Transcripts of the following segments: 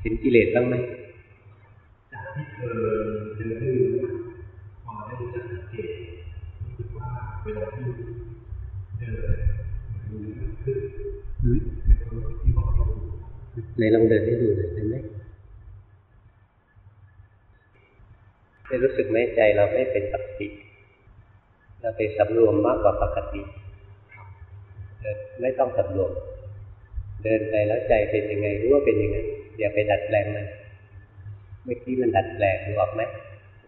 เห็นกิเลสบ้างไหมจากที่เคยเจอได้พอได้รู้จักสังเกตรู้สึกว่าเวลาที่เดินเหมือนมีขึ้นหรือเป็นความรู้สึกที่บอกเราไหนลองเดินให้ดูหน่อยได้ไหมได้รู้สึกไหมใจเราไม่เป็นปกติ เราไปสำรวมมากกว่าปกติเดินไม่ต้องสำรวม เดินไปแล้วใจเป็นยังไงรู้ว่าเป็นยังไง อย่าไปดัดแปลงมันเมื่อกี้มันดัดแปลงรู้ออกไหม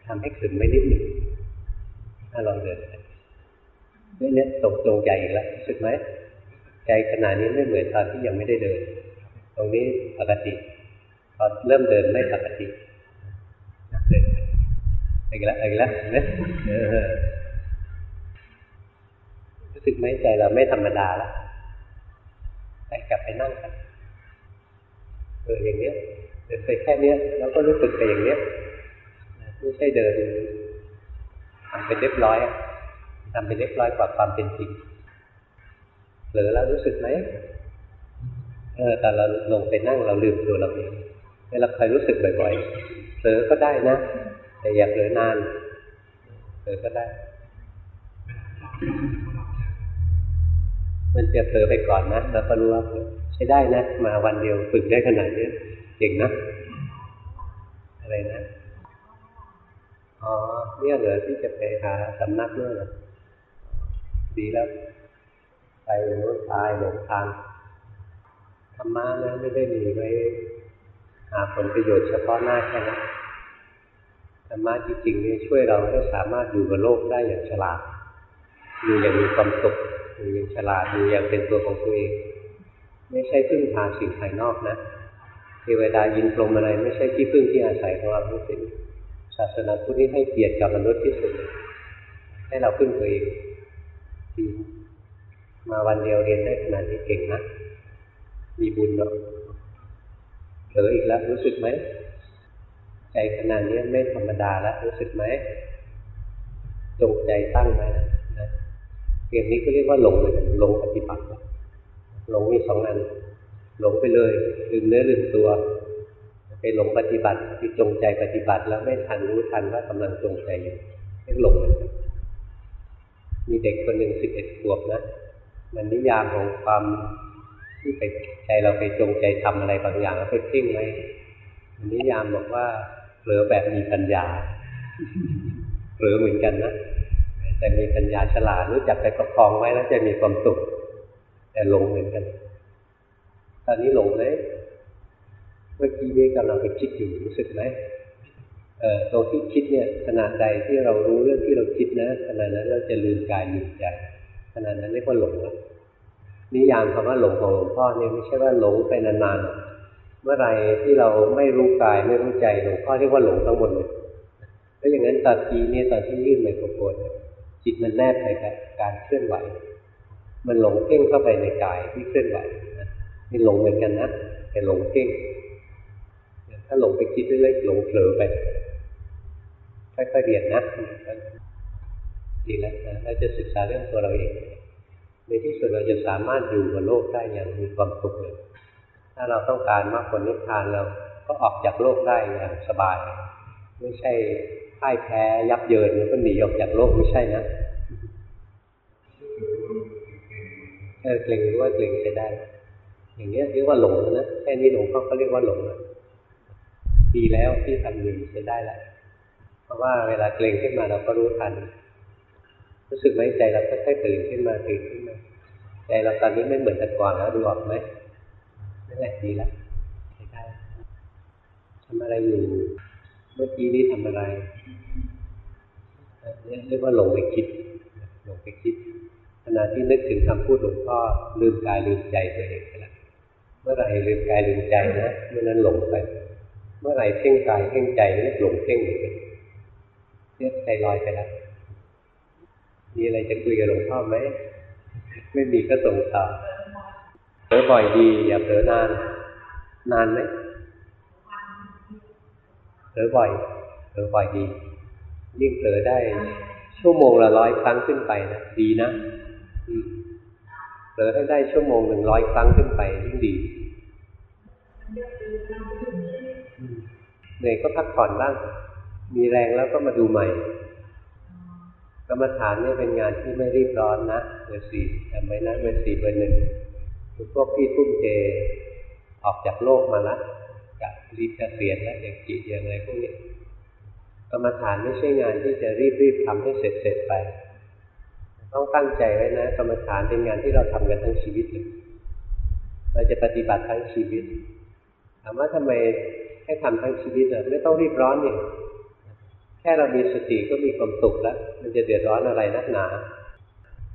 ทำให้ขึ้นไม่นิดหนึ่งถ้าลองเดินนี่เนี่ยตกตรงใจอีกแล้วรู้สึกไหมใจขนาดนี้ไม่เหมือนตอนที่ยังไม่ได้เดิน ตรงนี้ปกติพอเริ่มเดินไม่ปกติเดินอีกแล้วอีกแล้วเห็นไหมรู้สึกไหมใจเราไม่ธรรมดาแล้วไปกลับไปนั่งกัน เอออย่างเนี้ยเดินไปแค่เนี้ยแล้วก็รู้สึกไปอย่างเนี้ยไม่ใช่เดินทำเป็นเรียบร้อยทำเป็นเรียบร้อยกว่าความเป็นจริงหรือเรารู้สึกไหมเออแต่เราลงไปนั่งเราลืมตัวเราเองเวลาใครรู้สึกบ่อยๆเผลอก็ได้นะ แต่อย่าเผลอนานเผลอก็ได้ มันจะเผลอไปก่อนนะแล้วก็รู้ว่า ใช้ได้นะ มาวันเดียวฝึกได้ขนาดนี้เก่งนะ อะไรนะอ๋อเนี่ยเหรอที่จะไปหาสำนักเนี่ยเหรอดีแล้ว ไปรู้ตายหลงทางธรรมะนะไม่ได้มีไว้หาผลประโยชน์เฉพาะหน้าแค่นั้นธรรมะจริงๆนี่ช่วยเราให้สามารถอยู่กับโลกได้อย่างฉลาดอยู่อย่างมีความสุขอยู่อย่างฉลาดอยู่อย่างเป็นตัวของตัวเอง ไม่ใช่พึ่งพาสิ่งภายนอกนะเทวดายินพรหมอะไร ไม่ใช่ที่พึ่งที่อาศัยของเราทั้งสิ้นศาสนาพุทธนี่ให้เกียรติกับมนุษย์ที่สุด ให้เราพึ่งตัวเองดีมาวันเดียวเรียนได้ขนาดนี้เก่งนะมีบุญเนาะเหลืออีกแล้วรู้สึกไหมใจขนาดนี้ไม่ธรรมดาแล้วรู้สึกไหมจงใจตั้งไว้นะเรื่องนี้ก็เรียกว่าหลงเลยหลงปฏิบัติ หลงมีสองอันหลงไปเลยลืมเนื้อลืมตัวไปหลงปฏิบัติคือจงใจปฏิบัติ แล้วไม่ทันรู้ทันว่ากำลังจงใจอยู่เรียกหลงมันมีเด็กคนหนึ่งสิบเอ็ดขวบนะมันนิยามของความที่ไปใจเราไปจงใจทำอะไรบางอย่างแล้วไปเพ่งไว้มันนิยามบอกว่าเผลอแบบมีปัญญาเผลอเหมือนกันนะแต่มีปัญญาฉลาดรู้จักไปประคองไว้แล้วจะมีความสุข แต่หลงเหมือนกัน ตอนนี้หลงเลยเมื่อกี้นี้กำลังไปคิดอยู่รู้สึกไหมเอ่อตรงที่คิดเนี่ยขนาดใดที่เรารู้เรื่องที่เราคิดนะขนาดนั้นเราจะลืมกายลืมใจขนาดนั้นเรียกว่าหลงนิยามคำว่าหลงของหลวงพ่อเนี่ยไม่ใช่ว่าหลงไปนานๆเมื่อไรที่เราไม่รู้กายไม่รู้ใจหลวงพ่อเรียกว่าหลงทั้งหมดเลยแล้วอย่างนั้นตอนทีเนี่ยตอนที่ยื่นไมโครโฟนจิตมันแนบไปกับการเคลื่อนไหว มันหลงเพ่งเข้าไปในกายที่เคลื่อนไหวนี่หลงเหมือนกันนะแต่หลงเพ่งถ้าหลงไปคิดเล็กๆหลงเผลอไปค่อยๆเรียนนะดีแล้วนะเราจะศึกษาเรื่องตัวเราเองในที่สุดเราจะสามารถอยู่กับโลกได้อย่างมีความสุขเลยถ้าเราต้องการมากกว่านิพพานเราก็ออกจากโลกได้อย่างสบาย ไม่ใช่พ่ายแพ้ยับเยินแล้วก็หนีออกจากโลกไม่ใช่นะ เออเกรงว่าเกรงจะได้ อย่างเงี้ยเรียกว่าหลงนะแค่นี้หลงเขาก็เรียกว่าหลงแล้วดีแล้วที่ทำอยู่ใช้ได้แล้วเพราะว่าเวลาเกรงขึ้นมาเราก็รู้ทัน รู้สึกไหมใจเราค่อยๆตื่นขึ้นมาตื่นขึ้นมาใจเราตอนนี้ไม่เหมือนแต่ก่อนแล้วดูออกไหมนั่นแหละดีแล้วใช้ได้ทำอะไรอยู่ เมื่อกี้นี้ทำอะไรเรียกว่าหลงไปคิดหลงไปคิด ขณะที่นึกถึงคำพูดหลวงพ่อลืมกายลืมใจตัวเองไปแล้วเมื่อไหร่ลืมกายลืมใจนะเมื่อนั้นหลงไป เมื่อไหร่เพ่งกายเพ่งใจนี่หลงเพ่งเหมือนกันเนี่ยใจลอยไปแล้วมีอะไรจะคุยกับหลวงพ่อไหมไม่มีก็ส่งต่อเผลอบ่อยดี อย่าเผลอนาน นานไหมเผลอบ่อยเผลอบ่อยดียิ่งเผลอได้ชั่วโมงละร้อยครั้งขึ้นไปนะดีนะ เผลอให้ได้ชั่วโมงหนึ่งร้อยครั้งขึ้นไปยิ่งดีเหนื่อยก็พักผ่อนบ้าง มีแรงแล้วก็มาดูใหม่ กรรมฐานเนี่ยเป็นงานที่ไม่รีบร้อนนะเบอร์สี่จำไว้นะเบอร์สี่เบอร์หนึ่งคือพวกพี่ทุ่มเทออกจากโลกมาละกับรีบเกษียณแล้วอย่างจิตอย่างไรพวกนี้กรรมฐานไม่ใช่งานที่จะรีบรีบทำให้เสร็จเสร็จไป ต้องตั้งใจไว้นะกรรมฐานเป็นงานที่เราทำกันทั้งชีวิตเลยเราจะปฏิบัติทั้งชีวิตถามว่าทำไมให้ทำทั้งชีวิตอะไม่ต้องรีบร้อนเนี่ยแค่เรามีสติก็มีความสุขแล้ว มันจะเดือดร้อนอะไรนักหนา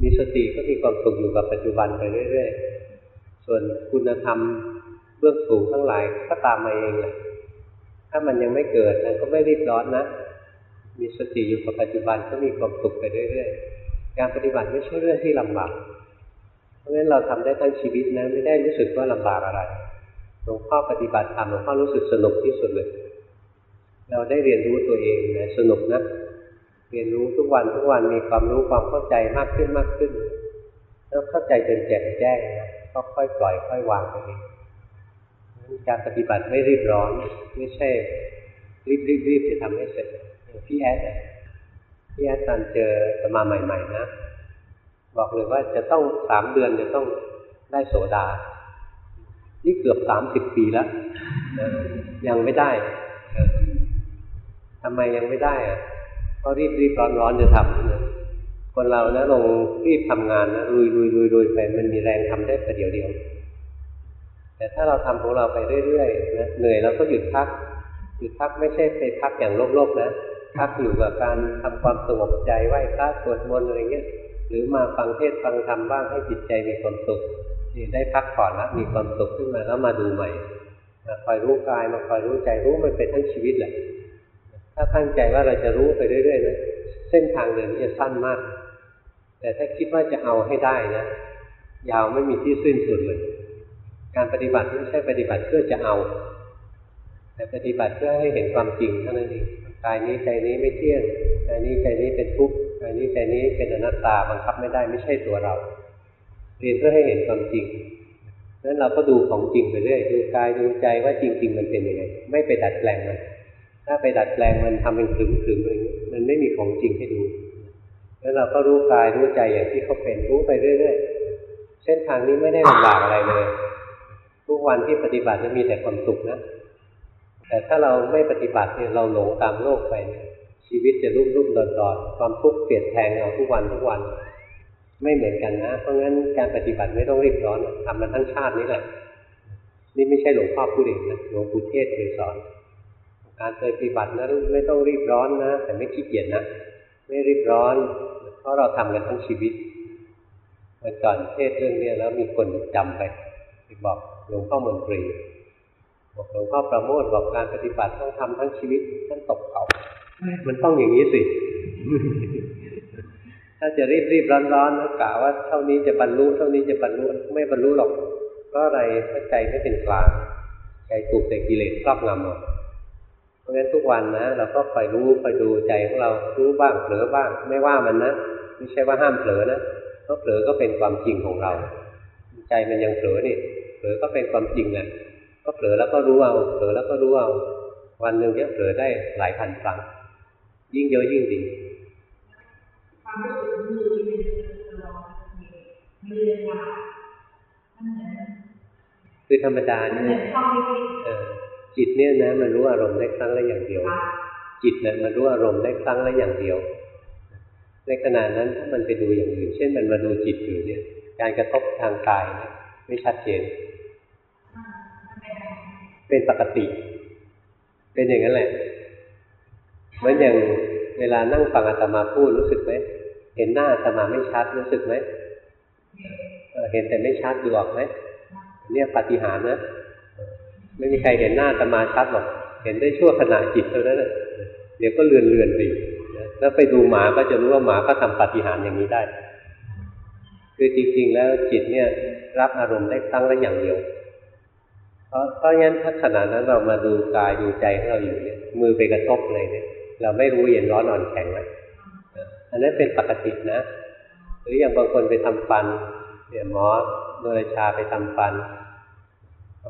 มีสติก็มีความสุขอยู่กับปัจจุบันไปเรื่อยๆ ส่วนคุณธรรมเบื้องสูงทั้งหลายก็ตามมาเองแหละถ้ามันยังไม่เกิดมันก็ไม่รีบร้อนนะ มีสติอยู่กับปัจจุบันก็มีความสุขไปเรื่อยๆ การปฏิบัติไม่ใช่เรื่องที่ลำบาก เพราะฉะนั้นเราทำได้ทั้งชีวิตนะไม่ได้รู้สึกว่าลำบากอะไร หลวงพ่อปฏิบัติธรรมหลวงพ่อรู้สึกสนุกที่สุดเลย เราได้เรียนรู้ตัวเองนะสนุกนะ เรียนรู้ทุกวันทุกวันมีความรู้ความเข้าใจมากขึ้นมากขึ้น แล้วเข้าใจจนแจ่มแจ้งนะก็ค่อยปล่อยค่อยวางไปเองการปฏิบัติไม่รีบร้อน ไม่ใช่รีบรีบรีบจะทำให้เสร็จอย่างพี่แอด อะพี่แอดตอนเจอสมาใหม่ ๆ นะ บอกเลยว่าจะต้องสามเดือนจะต้องได้โสดา นี่เกือบสามสิบปีแล้วยังไม่ได้ทำไมยังไม่ได้อะเพราะรีบรีบร้อนร้อนจะทำคนเรานะลงรีบทำงานนะลุยลุยลุยลุยไปมันมีแรงทำได้แต่เดียวเดียว แต่ถ้าเราทำของเราไปเรื่อยๆนะเหนื่อยเราก็หยุดพักหยุดพักไม่ใช่ไปพักอย่างโลกๆนะ พักอยู่กับการทำความสงบใจไหว้พระสวดมนต์อะไรเงี้ยหรือมาฟังเทศฟังธรรมบ้างให้จิตใจมีความสุขนี่ได้พักผ่อนแล้วมีความสุขขึ้นมาแล้วมาดูใหม่มาคอยรู้กายมาคอยรู้ใจรู้มันเป็นทั้งชีวิตแหละถ้าตั้งใจว่าเราจะรู้ไปเรื่อยๆนะเส้นทางเดินจะสั้นมาก แต่ถ้าคิดว่าจะเอาให้ได้นะยาวไม่มีที่สิ้นสุดเลย การปฏิบัติไม่ใช่ปฏิบัติเพื่อจะเอา แต่ปฏิบัติเพื่อให้เห็นความจริงเท่านั้นเอง กายนี้ใจนี้ไม่เที่ยงกายนี้ใจนี้เป็นทุกข์กายนี้ใจนี้เป็นอนัตตาบังคับไม่ได้ไม่ใช่ตัวเรา เรียนเพื่อให้เห็นความจริงนั้นเราก็ดูของจริงไปเรื่อยดูกายดูใจว่าจริง ๆ มันเป็นยังไง ไม่ไปดัดแปลงมัน ถ้าไปดัดแปลงมันทำเป็นขึงๆอะไรอย่างนี้มันไม่มีของจริงให้ดู แล้วเราก็รู้กายรู้ใจอย่างที่เขาเป็นรู้ไปเรื่อยๆเส้นทางนี้ไม่ได้ลำบากอะไรเลย ทุกวันที่ปฏิบัติจะมีแต่ความสุขนะ แต่ถ้าเราไม่ปฏิบัติเนี่ยเราหลงตามโลกไป ชีวิตจะรุ่มรุ่มดอนดอนความทุกข์เปลี่ยนแปลงเราทุกวันทุกวัน ไม่เหมือนกันนะ เพราะงั้นการปฏิบัติไม่ต้องรีบร้อนทำมาทั้งชาตินี้แหละ นี่ไม่ใช่หลวงพ่อพูดเองนะหลวงปู่เทศเคยสอน การปฏิบัตินะไม่ต้องรีบร้อนนะแต่ไม่ขี้เกียจนะไม่รีบร้อน เพราะเราทำกันทั้งชีวิตเมื่อก่อนเทศเรื่องนี้แล้วมีคนจำไปไปบอกหลวงพ่อมนตรี บอกหลวงพ่อประโมทบอกการปฏิบัติต้องทำทั้งชีวิตท่านตกเขามันต้องอย่างนี้สิ ถ้าจะรีบรีบร้อนร้อนแล้วกะว่าเท่านี้จะบรรลุเท่านี้จะบรรลุไม่บรรลุหรอกก็อะไรถ้าใจไม่เป็นกลางใจถูกแต่กิเลสครอบงำหมดเพราะฉะนั้นทุกวันนะเราก็คอยรู้คอยดูใจของเรารู้บ้างเผลอบ้าง ไม่ว่ามันนะไม่ใช่ว่าห้ามเผลอนะเพราะเผลอก็เป็นความจริงของเรา ใจมันยังเผลอนี่เผลอก็เป็นความจริงแหละ ก็เผลอแล้วก็รู้เอาเผลอแล้วก็รู้เอาวันหนึ่งเนี่ยเผลอได้หลายพันครั้งยิ่งเยอะยิ่งดีความรู้สึกมือที่เป็นเรามีเวลามันเหมือนคือธรรมดาเนี่ยเข้าไม่ได้เออจิตเนี่ยนะมันรู้อารมณ์ได้ครั้งละอย่างเดียว จิตเนี่ยมันรู้อารมณ์ได้ครั้งละอย่างเดียว ในขณะนั้นถ้ามันไปดูอย่างอื่น เช่นมันมาดูจิตอยู่เนี่ย การกระทบทางกายเนี่ยไม่ชัดเจน เป็นปกติ เป็นอย่างนั้นแหละเหมือนอย่างเวลานั่งฟังอาตมาพูดรู้สึกไหมเห็นหน้าอาตมาไม่ชัดรู้สึกไหมเห็นแต่ไม่ชัดดูออกไหมเนี่ยปฏิหารนะไม่มีใครเห็นหน้าอาตมาชัดหรอกเห็นได้ชั่วขณะจิตเท่านั้นเดี๋ยวก็เลือนเลือนๆไปแล้วไปดูหมาก็จะรู้ว่าหมาก็ทำปฏิหารอย่างนี้ได้ คือจริงๆแล้วจิตเนี่ย รับอารมณ์ได้ครั้งละอย่างเดียว เพราะเพราะงั้นถ้าขณะนั้นเรามาดูกายดูใจของเราอยู่เนี่ยมือไปกระทบเลยเนี่ย เราไม่รู้เย็นร้อนอ่อนแข็งไหมอันนั้นเป็นปกตินะ หรืออย่างบางคนไปทำฟันเนี่ยหมอโดยชาไปทำฟัน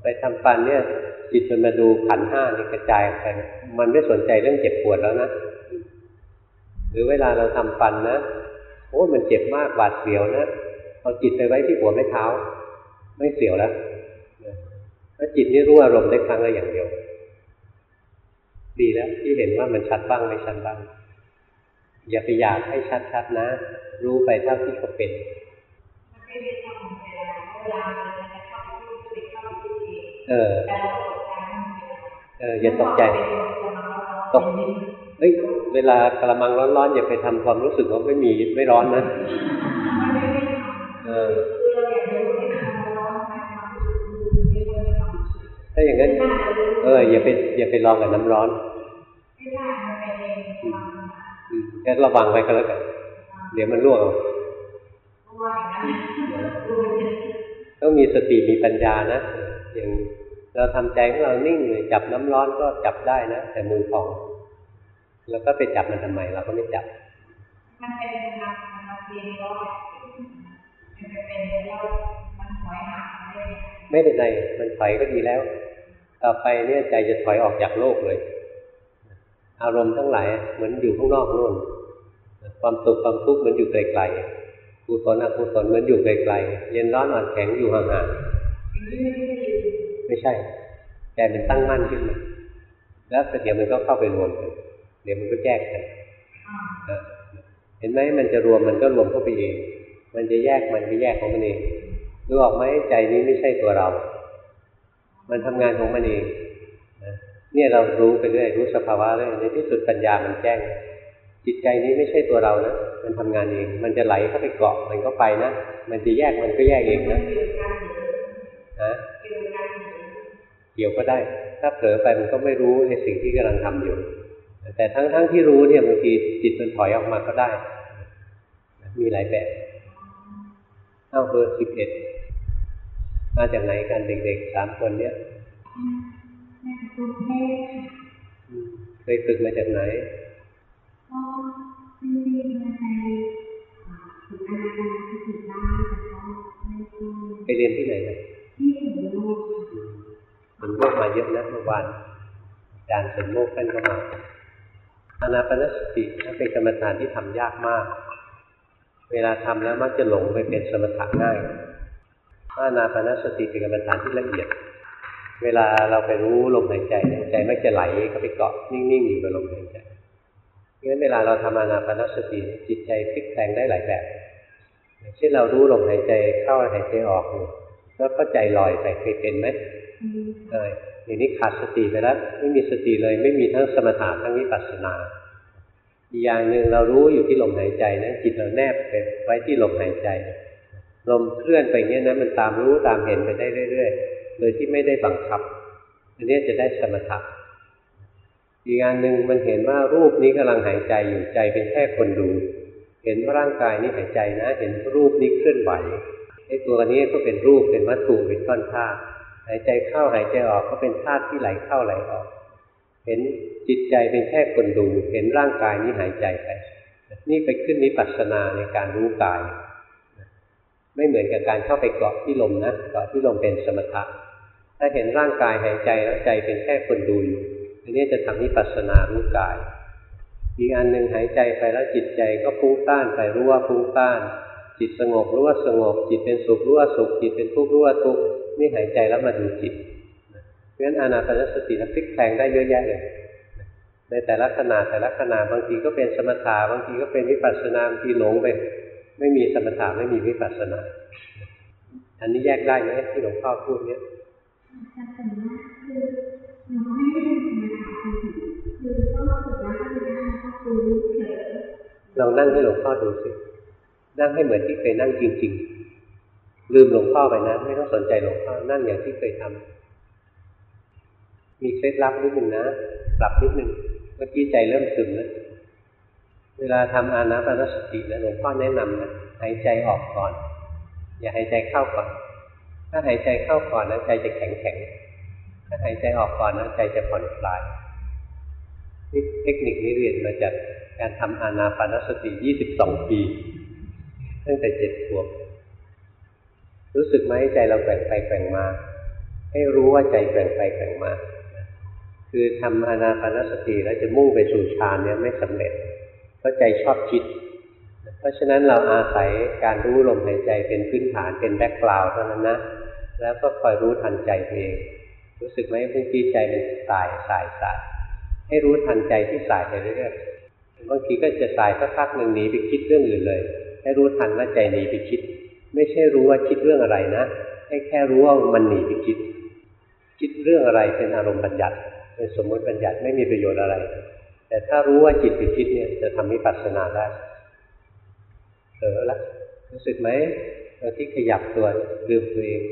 ไปทำฟันเนี่ยจิตมันมาดูขันห้านี่กระจายไปมันไม่สนใจเรื่องเจ็บปวดแล้วนะหรือเวลาเราทำฟันนะโอ้มันเจ็บมากบาดเสียวนะเอาจิตไปไว้ที่หัวแม่เท้า ไม่เสียวแล้ว ถ้าจิตนี่รู้อารมณ์ได้ครั้งละอย่างเดียว ดีแล้วที่เห็นว่ามันชัดบ้างไม่ชัดบ้าง อย่าไปอยากให้ชัดๆนะ รู้ไปเท่าที่เขาเป็นเวลาเวลามันจะเปพูดคุยเข้าไปพูดเอออแต่เราตกใจมันเอะไรเอออย่าตกใจตกเฮ้ยเวลากระมังร้อนๆอย่าไปทำความรู้สึกว่าไม่มีไม่ร้อนนะเออ ถ้าอย่างนั้น เอออย่าไปอย่าไปลองกับน้ำร้อนอืมแค่ระวังไว้ก็แล้วกันเดี๋ยวมันรั่วเอาต้องมีสติมีปัญญานะอย่างเราทำใจของเรานิ่งเลยจับน้ำร้อนก็จับได้นะแต่มือพอง แล้วก็ไปจับมันทำไมเราก็ไม่จับมันเป็นนมันเรียนร้อยมันเป็นแล้วมันถอยห่างได้ไม่เป็นไรมันถอยก็ดีแล้ว ต่อไปเนี่ยใจจะถอยออกจากโลกเลย อารมณ์ทั้งหลายเหมือนอยู่ข้างนอกนู่นความสุขความทุกข์เหมือนอยู่ไกลๆกุศลอกุศลเหมือนอยู่ไกลๆเย็นร้อนอ่อนแข็งอยู่ห่างๆไม่ใช่ใจมันตั้งมั่นขึ้นมาแล้วเดี๋ยวมันก็เข้าไปรวมกันเดี๋ยวมันก็แยกกันเห็นไหมมันจะรวมมันก็รวมเข้าไปเอง มันจะแยกมันก็แยกของมันเองรู้ออกไหมใจนี้ไม่ใช่ตัวเรา มันทำงานของมันเองนะเนี่ยเรารู้ไปเรื่อยรู้สภาวะเรื่อยในที่สุดปัญญามันแจ้ง จิตใจนี้ไม่ใช่ตัวเรานะมันทำงานเอง มันจะไหลเข้าไปเกาะมันก็ไปนะมันจะแยกมันก็แยกเองนะฮะเกี่ยวก็ได้ ถ้าเผลอไปมันก็ไม่รู้ในสิ่งที่กำลังทำอยู่ แต่ทั้งๆทที่รู้เนี่ยบางทีจิตมันถอยออกมาก็ได้ มีหลายแบบเอาเบอร์สิบเอ็ด มาจากไหนกันเด็กๆสามคนเนี้ยอืมเคยฝึกมาจากไหนก็ไม่ได้มาในฝึกอาการสติบ้างแต่ก็ไม่ได้ไปเรียนที่ไหนนะที่ถึงโลกอืมสนโมกมาเยอะนะเมื่อวานอาจารย์สนโมกท่านก็มาอานาปนสตินั้นเป็นกรรมฐานที่ทำยากมาก เวลาทำแล้วมักจะหลงไปเป็นสมถะง่าย อานาปนสติเป็นกรรมฐานที่ละเอียด เวลาเราไปรู้ลมหายใจเนี่ยใจไม่จะไหลเข้าไปเกาะนิ่งๆอยู่กับลมหายใจเพราะฉะนั้นเวลาเราทำอานาปนสติจิตใจพลิกแปลงได้หลายแบบอย่างเช่นเรารู้ลมหายใจเข้าหายใจออกอยู่แล้วก็ใจลอยไปเคยเป็นไหมเอออย่างนี้ขาดสติไปแล้วไม่มีสติเลย ไม่มีทั้งสมถะทั้งวิปัสสนาอีกอย่างหนึ่งเรารู้อยู่ที่ลมหายใจนะจิตเราแนบไปไว้ที่ลมหายใจ ลมเคลื่อนไปเงี้ยนะมันตามรู้ตามเห็นไปได้เรื่อยๆ โดยที่ไม่ได้บังคับ อันนี้จะได้สมถะอีกอย่างหนึ่งมันเห็นว่ารูปนี้กำลังหายใจอยู่ใจเป็นแค่คนดู เห็นว่าร่างกายนี้หายใจนะ เห็นรูปนี้เคลื่อนไหวไอ้ตัวนี้ก็เป็นรูปเป็นวัตถุเป็นก้อนธาตุหายใจเข้าหายใจออกก็เป็นธาตุที่ไหลเข้าไหลออก เห็นจิตใจเป็นแค่คนดู เห็นร่างกายนี้หายใจไป นี่ไปขึ้นนิพพานาในการรู้กาย ไม่เหมือนกับการเข้าไปเกาะที่ลมนะเกาะที่ลมเป็นสมถะถ้าเห็นร่างกายหายใจแล้วใจเป็นแค่คนดูอยู่อันนี้จะทำนิพพานารู้กาย อีกอันหนึ่งหายใจไปแล้วจิตใจก็ฟุ้งซ่านไปรู้ว่าฟุ้งซ่าน จิตสงบรู้ว่าสงบ จิตเป็นสุขรู้ว่าสุข จิตเป็นทุกข์รู้ว่าทุกข์นี่หายใจแล้วมาดูจิตเพราะฉะนั้นอานาปานสตินะพลิกแพลงได้เยอะแยะเลยในแต่ละขณะแต่ละขณะบางทีก็เป็นสมถะบางทีก็เป็นวิปัสสนาบางทีหลงไป ไม่มีสมถะไม่มีวิปัสสนาอันนี้แยกได้ไหมที่หลวงพ่อพูดเนี้ยแต่ส่วนมากคือหนูไม่ได้ทำงานสติคือก็ฝึกแล้วก็ไม่ได้ก็คือเผลอลองนั่งให้หลวงพ่อดูสินั่งให้เหมือนที่เคยนั่งจริง ๆ ลืมหลวงพ่อไปนะ ไม่ต้องสนใจหลวงพ่อนั่งอย่างที่เคยทำมีเคล็ดลับนิดหนึ่งนะ ปรับนิดหนึ่งเมื่อกี้ใจเริ่มซึมแล้ว เวลาทำอานาปานสตินะหลวงพ่อแนะนำนะหายใจออกก่อน อย่าหายใจเข้าก่อน ถ้าหายใจเข้าก่อนนะใจจะแข็งแข็งถ้าหายใจออกก่อนนะใจจะผ่อนคลายนี่เทคนิคนี้เรียนมาจากการทำอานาปานสติ 22 ปีตั้งแต่เจ็ดขวบรู้สึกไหมใจเราแกว่งไปแกว่งมา ให้รู้ว่าใจแกว่งไปแกว่งมา คือทำอานาปานสติแล้วจะมุ่งไปสู่ฌานเนี่ยไม่สำเร็จ ราะใจชอบคิด เพราะฉะนั้นเราอาศัยการรู้ลมหายใจเป็นพื้นฐานเป็น background เท่านั้นนะ แล้วก็คอยรู้ทันใจเอง รู้สึกไหมบางทีใจมันส่ายส่ายส่ายให้รู้ทันใจที่ส่ายไปเรื่อยๆบางทีก็จะส่ายสักพักหนึ่งหนีไปคิดเรื่องอื่นเลย ให้รู้ทันว่าใจหนีไปคิด ไม่ใช่รู้ว่าคิดเรื่องอะไรนะ ให้แค่รู้ว่ามันหนีไปคิด คิดเรื่องอะไรเป็นอารมณ์บัญญัติเป็นสมมติบัญญัติไม่มีประโยชน์อะไร แต่ถ้ารู้ว่าจิตไปคิดเนี่ยจะทำให้ปัสสนาได้เออละรู้สึกไหมตอนที่ขยับตัวลืมตัวเอง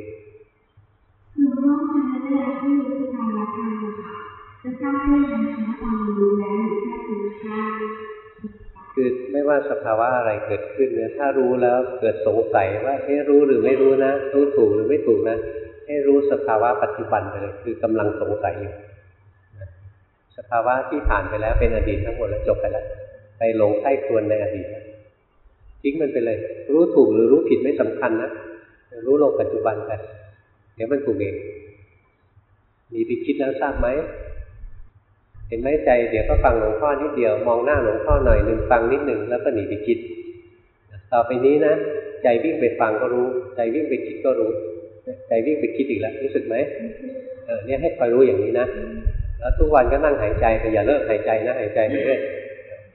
หนูว่าการเวลาที่มีการรับทานค่ะจะสร้างให้ทันช้าตอนรู้แล้วหรือแค่ถึงค่าคือไม่ว่าสภาวะอะไรเกิดขึ้นเนี่ยถ้ารู้แล้วเกิดสงสัยว่าเอ๊ะรู้หรือไม่รู้นะ รู้ถูกหรือไม่ถูกนะ ให้รู้สภาวะปัจจุบันไปเลยคือกำลังสงสัยอยู่นะ สภาวะที่ผ่านไปแล้วเป็นอดีตทั้งหมดแล้วจบไปแล้ว ไปหลงใคร่ครวญในอดีตแล้วทิ้งมันไปเลย รู้ถูกหรือรู้ผิดไม่สำคัญนะรู้ลงปัจจุบันไปเดี๋ยวมันถูกเองมีไปคิดแล้วทราบไหมเห็นไหมใจเดี๋ยวก็ฟังหลวงพ่อนิดเดียวมองหน้าหลวงพ่อหน่อยหนึ่งฟังนิดหนึ่งแล้วก็หนีไปคิด ต่อไปนี้นะใจวิ่งไปฟังก็รู้ ใจวิ่งไปคิดก็รู้ ใจวิ่งไปคิดอีกแล้วรู้สึกไหมเออเนี่ยให้คอยรู้อย่างนี้นะ แล้วทุกวันก็นั่งหายใจไปอย่าเลิกหายใจนะหายใจไปเรื่อย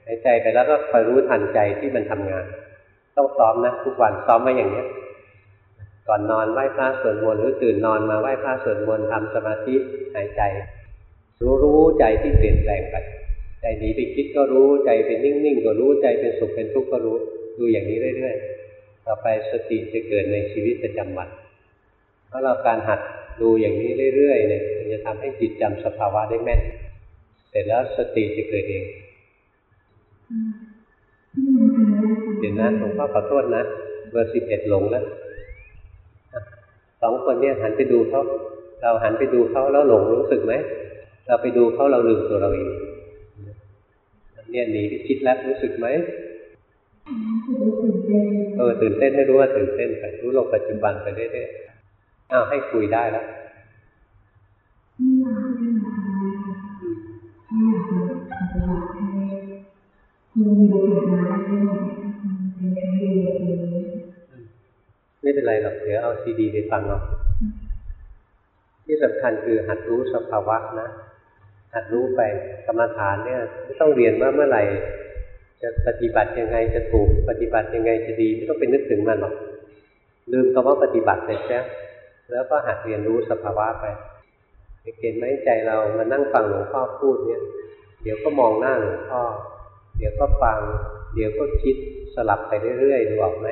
หายใจไปแล้วก็คอยรู้ทันใจที่มันทำงาน ต้องซ้อมนะทุกวันซ้อมไว้อย่างเนี้ยก่อนนอนไหว้พระสวดมนต์หรือตื่นนอนมาไหว้พระสวดมนต์ทำสมาธิหายใจ รู้รู้ใจที่เปลี่ยนแปลงไปใจหนีไปคิดก็รู้ใจเป็นนิ่งๆก็รู้ใจเป็นสุขเป็นทุกข์ก็รู้ดูอย่างนี้เรื่อยๆต่อไปสติจะเกิดในชีวิตประจำวันเพราะเราการหัด ดูอย่างนี้เรื่อยๆเนี่ยมันจะทำให้จิตจำสภาวะได้แม่น เสร็จแล้วสติจะเกิดเองเดี๋ยวนะหลวงพ่อขอโทษนะเบอร์สิบเอ็ดหลงแล้วสองคนเนี่ยหันไปดูเขาเราหันไปดูเขาแล้วหลงรู้สึกไหมเราไปดูเขาเราลืมตัวเราเองเนี่ยหนีไปคิดแล้วรู้สึกไหมเออตื่นเต้นให้รู้ว่าตื่นเต้นไปรู้ลงปัจจุบันไปเรื่อยๆ อ้าวให้คุยได้แล้วไม่เป็นไรหรอกเดี๋ยวเอาซีดีไปฟังเอาที่สำคัญคือหัดรู้สภาวะนะ หัดรู้ไปกรรมฐานเนี่ยไม่ต้องเรียนว่าเมื่อไหร่จะปฏิบัติยังไงจะถูก ปฏิบัติยังไงจะดี ไม่ต้องไปนึกถึงมันหรอก ลืมคำว่าปฏิบัติเสร็จแล้ว แล้วก็หัดเรียนรู้สภาวะไปเห็นไหมใจเรามานั่งฟังหลวงพ่อพูดเนี่ย เดี๋ยวก็มองหน้าหลวงพ่อ เดี๋ยวก็ฟัง เดี๋ยวก็คิดสลับไปเรื่อยๆดูออกไหม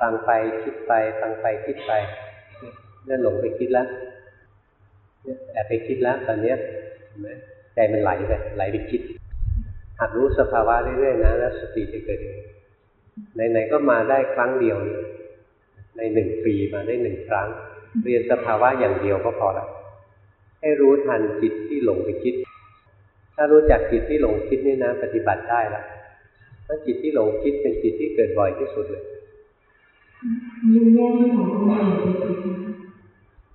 ฟังไปคิดไปฟังไปคิดไปเนี่ยหลงไปคิดแล้วแอบไปคิดแล้วตอนเนี้ยเห็นไหมใจมันไหลไปไหลไปคิด หัดรู้สภาวะเรื่อยๆนะแล้วสติจะเกิดเองไหนๆก็มาได้ครั้งเดียว ในหนึ่งปีมาได้หนึ่งครั้ง เรียนสภาวะอย่างเดียวก็พอละให้รู้ทันจิตที่หลงไปคิด ถ้ารู้จักจิตที่หลงคิดนี่นะปฏิบัติได้ละเพราะจิตที่หลงคิดเป็นจิตที่เกิดบ่อยที่สุดเลย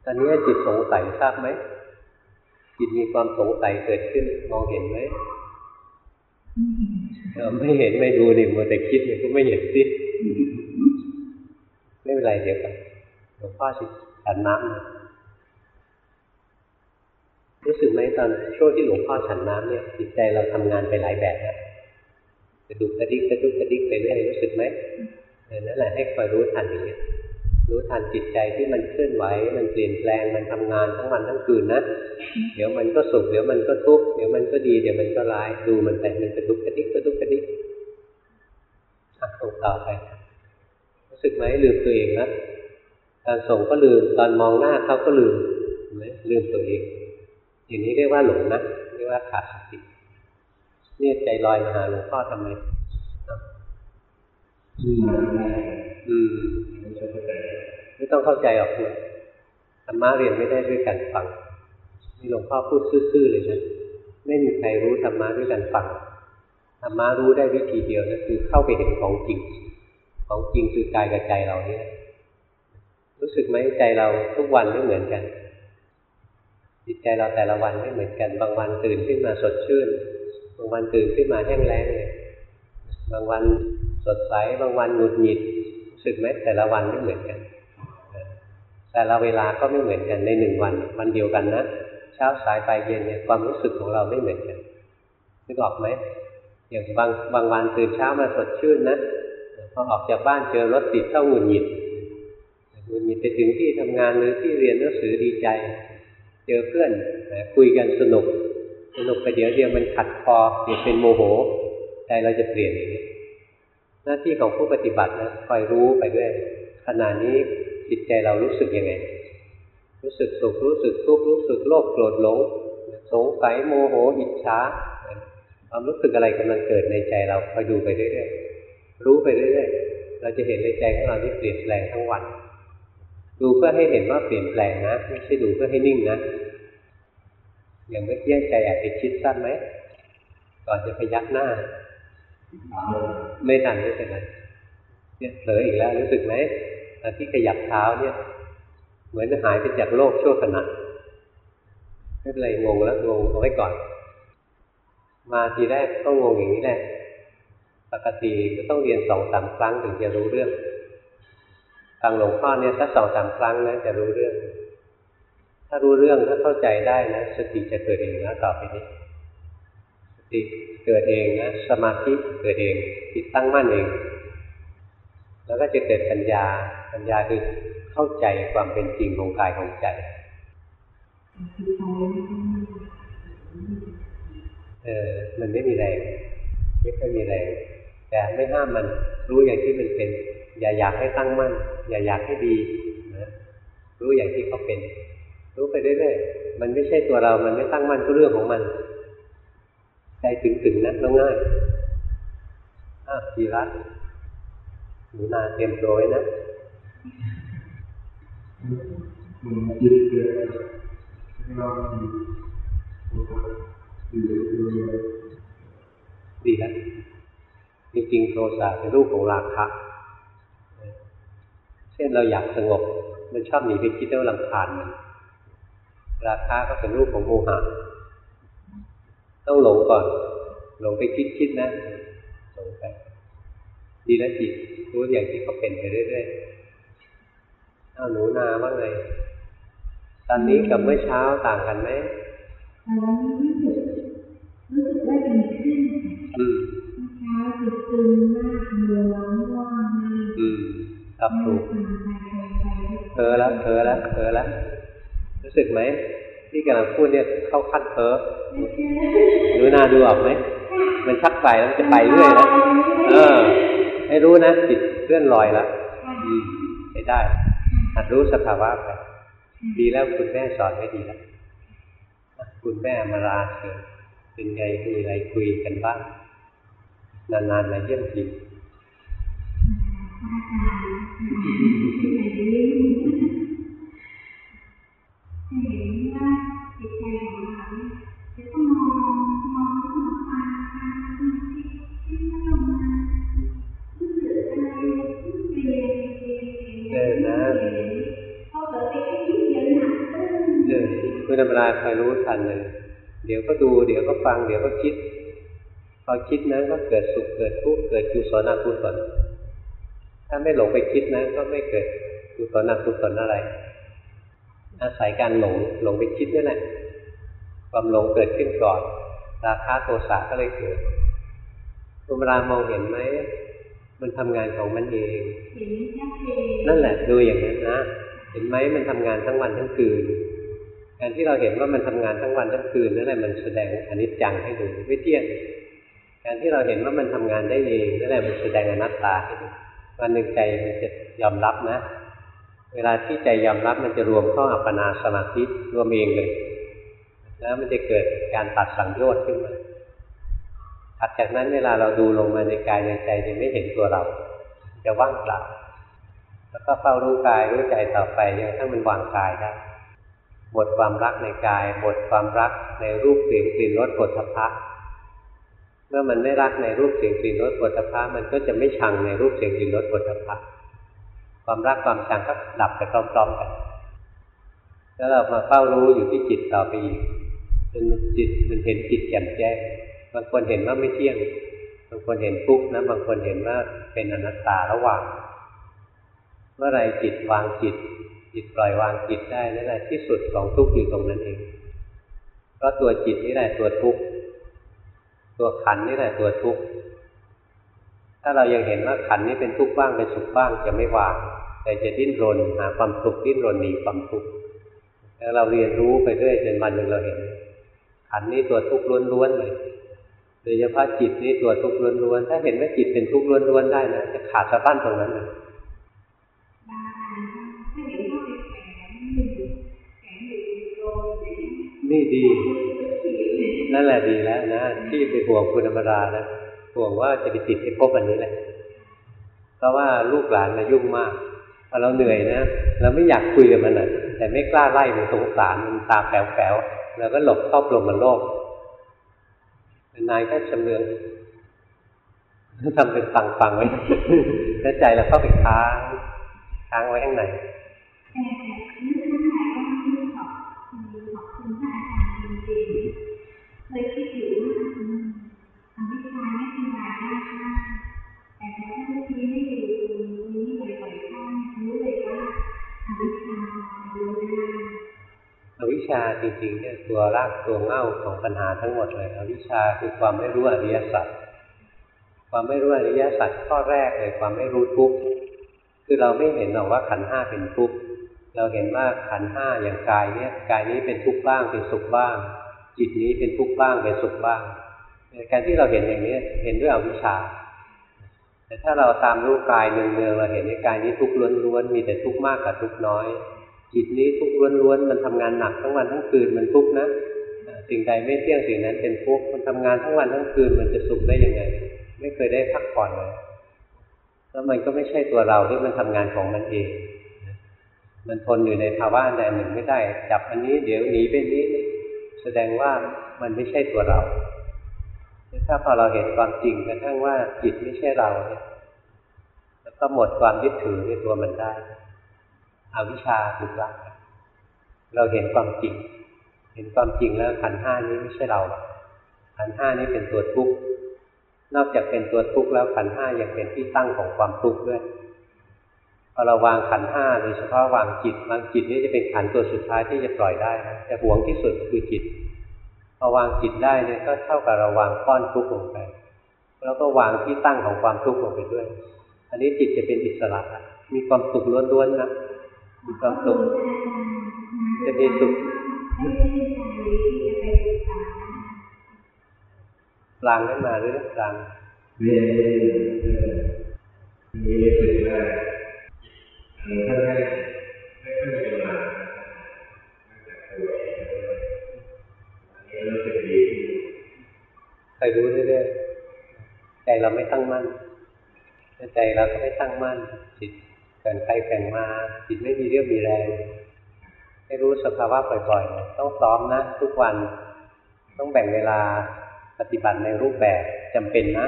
ตอนนี้จิตสงสัยทราบไหมจิตมีความสงสัยเกิดขึ้นมองเห็นไหมเออไม่เห็นไม่ดูดิมัวแต่คิดมันก็ไม่เห็นสิไม่เป็นไรเดี๋ยวกันหลวงพ่อสิ ฉันน้ำรู้สึกไหมตอนช่วงที่หลวงพ่อฉันน้ำเนี่ยจิตใจเราทำงานไปหลายแบบนะกระดุกกระดิกกระดุกกระดิกไปเรื่อยรู้สึกไหมนั่นแหละให้คอยรู้ทันอย่างเงี้ยรู้ทันจิตใจที่มันเคลื่อนไหว มันเปลี่ยนแปลง มันทำงานทั้งวันทั้งคืนนะ เดี๋ยวมันก็สุข เดี๋ยวมันก็ทุกข์ เดี๋ยวมันก็ดี เดี๋ยวมันก็ร้าย ดูมันไป มันกระดุกกระดิกกระดุกกระดิกอะส่งต่อไป รู้สึกไหมลืมตัวเองนะ ตอนส่งก็ลืมตอนมองหน้าเขาก็ลืมเห็นไหมลืมตัวเอง อย่างนี้เรียกว่าหลงนะเรียกว่าขาดสติเนี่ยใจลอยมาหาหลวงพ่อทำไมอะอืมอืมไม่ใช่เข้าใจไม่ต้องเข้าใจหรอกนะธรรมะเรียนไม่ได้ด้วยการฟังนี่หลวงพ่อพูดซื่อๆเลยนะไม่มีใครรู้ธรรมะด้วยการฟังธรรมะรู้ได้วิธีเดียวนะคือเข้าไปเห็นของจริง ของจริงคือกายกับใจเราเนี่ย รู้สึกไหมใจเราทุกวันไม่เหมือนกัน จิตใจเราแต่ละวันไม่เหมือนกัน บางวันตื่นขึ้นมาสดชื่น บางวันตื่นขึ้นมาแห้งแล้งเลยบางวันสดใส บางวันหงุดหงิด รู้สึกไหมแต่ละวันไม่เหมือนกัน แต่ละเวลาก็ไม่เหมือนกันในหนึ่งวัน วันเดียวกันนะ เช้าสายไปเย็นเนี่ยความรู้สึกของเราไม่เหมือนกันนึกออกไหมอย่างบางบางวันตื่นเช้ามาสดชื่นนะพอออกจากบ้านเจอรถติดเข้าหงุดหงิด หงุดหงิดไปถึงที่ทำงานหรือที่เรียนหนังสือดีใจ เจอเพื่อนคุยกันสนุก สนุกไปเดี๋ยวเดียวมันขัดคอเปลี่ยนเป็นโมโหใจเราจะเปลี่ยนอย่างนี้หน้าที่ของผู้ปฏิบัตินะคอยรู้ไปด้วยขณะนี้จิตใจเรารู้สึกยังไง รู้สึกสุขรู้สึกทุกข์รู้สึกโลภโกรธหลง สงสัยโมโหอิจฉาความรู้สึกอะไรกำลังเกิดในใจเราคอยดูไปเรื่อยๆรู้ไปเรื่อยๆเราจะเห็นในใจของเราที่เปลี่ยนแปลงทั้งวัน ดูเพื่อให้เห็นว่าเปลี่ยนแปลงนะไม่ใช่ดูเพื่อให้นิ่งนะอย่างเมื่อกี้ใจแอบไปคิดสั้นไหมก่อนจะพยักหน้า ไม่ทันไม่เป็นไรเนี่ยเผลออีกแล้วรู้สึกไหมตอนที่ขยับเท้าเนี่ย เหมือนจะหายไปจากโลกชั่วขณะไม่เป็นไรงงแล้วงงเอาไว้ก่อน มาทีแรกก็งงอย่างนี้แหละปกติก็ต้องเรียนสองสามครั้งถึงจะรู้เรื่อง ฟังหลวงพ่อเนี่ยถ้าสองสามครั้งนะจะรู้เรื่อง ถ้ารู้เรื่องถ้าเข้าใจได้นะ สติจะเกิดเองนะต่อไปนี้สติเกิดเองนะสมาธิเกิดเองจิตตั้งมั่นเอง แล้วก็จะเกิดปัญญาปัญญาคือเข้าใจความเป็นจริงของกายของใจเออมันไม่มีแรงไม่ค่อยมีแรงแต่ไม่ห้ามมันรู้อย่างที่มันเป็น อย่าอยากให้ตั้งมั่น อย่าอยากให้ดีนะรู้อย่างที่เขาเป็น รู้ไปเรื่อยๆมันไม่ใช่ตัวเรา มันไม่ตั้งมั่นก็เรื่องของมัน ใจถึงๆนะแล้วง่ายอะจีรัตหนูนาเตรียมตัวไว้นะมันยึดเยอะเราดีดีเลยดีแล้วจริงๆโทสะเป็นรูปของราคะ เช่นเราอยากสงบ มันชอบหนีไปคิดแล้วลำคาญมันราคะก็เป็นรูปของโมหะต้องหลงก่อน หลงไปคิดคิดนะหลงไปดีแล้วจิตรู้อย่างที่เขาเป็นไปเรื่อยๆเอาหนูนาว่าไงตอนนี้กับเมื่อเช้าต่างกันไหมตอนนี้รู้สึกรู้สึกว่าดีขึ้นอืมเช้าจิตตึงมากเมือว่างมากอื รับถูกเธอแล้วเธอแล้วเธอแล้วรู้สึกไหมที่กำลังพูดเนี่ยเข้าขั้นเพ้อหนูนาดูออกไหมมันชักไปแล้วจะไปเรื่อยแล้วเออ ให้รู้นะจิตเคลื่อนลอยแล้วอืมใช้ได้หัดรู้สภาวะไปดีแล้วคุณแม่สอนไม่ดีแล้วคุณแม่มาลาเชิญเป็นไงมีอะไรคุยกันบ้างนานๆมาเยี่ยมที องเราเนี่ยจะต้องมองมองทุกทางทางที่ที่เรามารู้สึกอะไรเลี่ยนเปลี่ยนเปลี่ยนเออนะพอเกิดไปคิดเยอะหนักขึ้นเออคุณธรรมดาคอยรู้ทันเลย เดี๋ยวก็ดู เดี๋ยวก็ฟัง เดี๋ยวก็คิด พอคิดนะก็เกิดสุข เกิดทุกข์ เกิดกุศลอกุศล ถ้าไม่หลงไปคิดนะ ก็ไม่เกิดกุศลอกุศลอะไร อาศัยการหลงหลงไปคิดนั่นแหละความหลงเกิดขึ้นก่อน ราคะโทสะก็เลยเกิดคุณธรรมดามองเห็นไหมมันทำงานของมันเองเห็นชัดเจนนั่นแหละดูอย่างนั้นนะเห็นไหมมันทำงานทั้งวันทั้งคืนการที่เราเห็นว่ามันทำงานทั้งวันทั้งคืนนั่นแหละมันแสดงอนิจจังให้ดูไม่เที่ยงการที่เราเห็นว่ามันทำงานได้เองนั่นแหละมันแสดงอนัตตาให้ดู วันหนึ่งใจมันจะยอมรับนะ เวลาที่ใจยอมรับมันจะรวมเข้าอัปปนาสมาธิรวมเองเลยแล้วมันจะเกิดการตัดสังโยชน์ขึ้นมาถัดจากนั้นเวลาเราดูลงมาในกายในใจจะไม่เห็นตัวเรา จะว่างเปล่า แล้วก็เฝ้ารู้กายรู้ใจต่อไปจนกระทั่งมันวางกายได้หมดความรักในกายหมดความรักในรูปเสียงกลิ่นรสผลทพะ มื่อมันไม่รักในรูปเสียงกลิ่นรสผลทพะมันก็จะไม่ชังในรูปเสียงกลิ่นรสผลทพะความรักความชังก็ดับไปพร้อมๆกัน แล้วเรามาเฝ้ารู้อยู่ที่จิตต่อไปอีกจนจิตมันเห็นจิตแจ่มแจ้งบางคนเห็นว่าไม่เที่ยง บางคนเห็นทุกข์นะ บางคนเห็นว่าเป็นอนัตตาระหว่าง เมื่อไรจิตวางจิต จิตปล่อยวางจิตได้นั่นแหละที่สุดของทุกข์อยู่ตรงนั้นเอง เพราะตัวจิตนี่แหละตัวทุกข์ ตัวขันนี่แหละตัวทุกข์ถ้าเรายังเห็นว่าขันนี้เป็นทุกข์บ้างเป็นสุขบ้างจะไม่วางแต่จะดิ้นรนหาความสุขดิ้นรนหนีความทุกข์แล้วเราเรียนรู้ไปเรื่อยจนวันหนึ่งเราเห็น ขันนี้ตัวทุกข์ล้วนๆเลยโดยเฉพาะจิตนี้ตัวทุกข์ล้วนๆถ้าเห็นว่าจิตเป็นทุกข์ล้วนๆได้นะจะขาดสะบั้นตรงนั้นเลยบางอันถ้าเห็นว่าเป็นแผลอยู่แผลอยู่โรยอย่างนี้นี่ดีฉีด นั่นแหละดีแล้วนะที่ไปห่วงคุณธรรมดานะห่วงว่าจะไปติดไอ้ภพอันนี้แหละเพราะว่าลูกหลานมายุ่งมากพอเราเหนื่อยนะเราไม่อยากคุยกับมันอะ แต่ไม่กล้าไล่มันสงสารมันตาแป๋วๆเราก็หลบเข้าปลงมันโลกนายก็ชำเลืองทำเป็นฟังฟังๆไว้แล้วใจเราเข้าไปค้างค้างไว้ข้างใน ชชาจริงๆเนี่ยตัวรากตัวเง่าของปัญหาทั้งหมดเลยอวิชชาคือความไม่รู้อริยสัจความไม่รู้อริยสัจข้อแรกเลยความไม่รู้ทุกข์คือเราไม่เห็นหรอกว่าขันห้าเป็นทุกข์เราเห็นว่าขันห้าอย่างกายเนี่ยกายนี้เป็นทุกข์บ้างเป็นสุขบ้าง จิตนี้เป็นทุกข์บ้างเป็นสุขบ้างการที่เราเห็นอย่างนี้เห็นด้วยอวิชชา แต่ถ้าเราตามรู้กายเนืองๆเราเห็นในกายนี้ทุกข์ล้วนๆมีแต่ทุกข์มากกับทุกข์น้อย จิตนี้ทุกข์ล้วนๆมันทำงานหนักทั้งวันทั้งคืนมันทุกข์นะสิ่งใดไม่เที่ยงสิ่งนั้นเป็นทุกข์มันทำงานทั้งวันทั้งคืนมันจะสุขได้ยังไง ไม่เคยได้พักผ่อนเลยแล้วมันก็ไม่ใช่ตัวเราที่มันทำงานของมันเอง มันทนอยู่ในภาวะใดหนึ่งไม่ได้ จับอันนี้เดี๋ยวหนีไปนี้ แสดงว่ามันไม่ใช่ตัวเรา ถ้าพอเราเห็นความจริงกระทั่งว่าจิตไม่ใช่เราเนี่ยแล้วก็หมดความยึดถือในตัวมันได้ อวิชชาถูกละเราเห็นความจริง เห็นความจริงแล้วขันห้านี้ไม่ใช่เราขันห้านี้เป็นตัวทุกข์นอกจากเป็นตัวทุกข์แล้วขันห้ายังเป็นที่ตั้งของความทุกข์ด้วยพอเราวางขันห้าโดยเฉพาะวางจิตวางจิตนี้จะเป็นขันตัวสุดท้ายที่จะปล่อยได้นะจะหวงที่สุดคือจิตพอวางจิตได้เนี่ยก็เท่ากับเราวางก้อนทุกข์ลงไป แล้วก็วางที่ตั้งของความทุกข์ลงไปด้วย อันนี้จิตจะเป็นอิสระมีความสุขล้วนๆนะ มีความสุขจะมีสุขกลางขึ้นมาหรือกลางเรียนเออมีรู้สึกว่าเออท่านให้ไม่ค่อยมีเวลาตั้งแต่ป่วยนนี้รู้สึกดีที่คอยรู้เรื่อยๆใจเราไม่ตั้งมั่น ใจเราก็ไม่ตั้งมั่นจิต แฝงไปแฝงมาจิตไม่มีเรี่ยวมีแรงให้รู้สภาวะบ่อยๆ ต้องซ้อมนะ ทุกวันต้องแบ่งเวลาปฏิบัติในรูปแบบจำเป็นนะ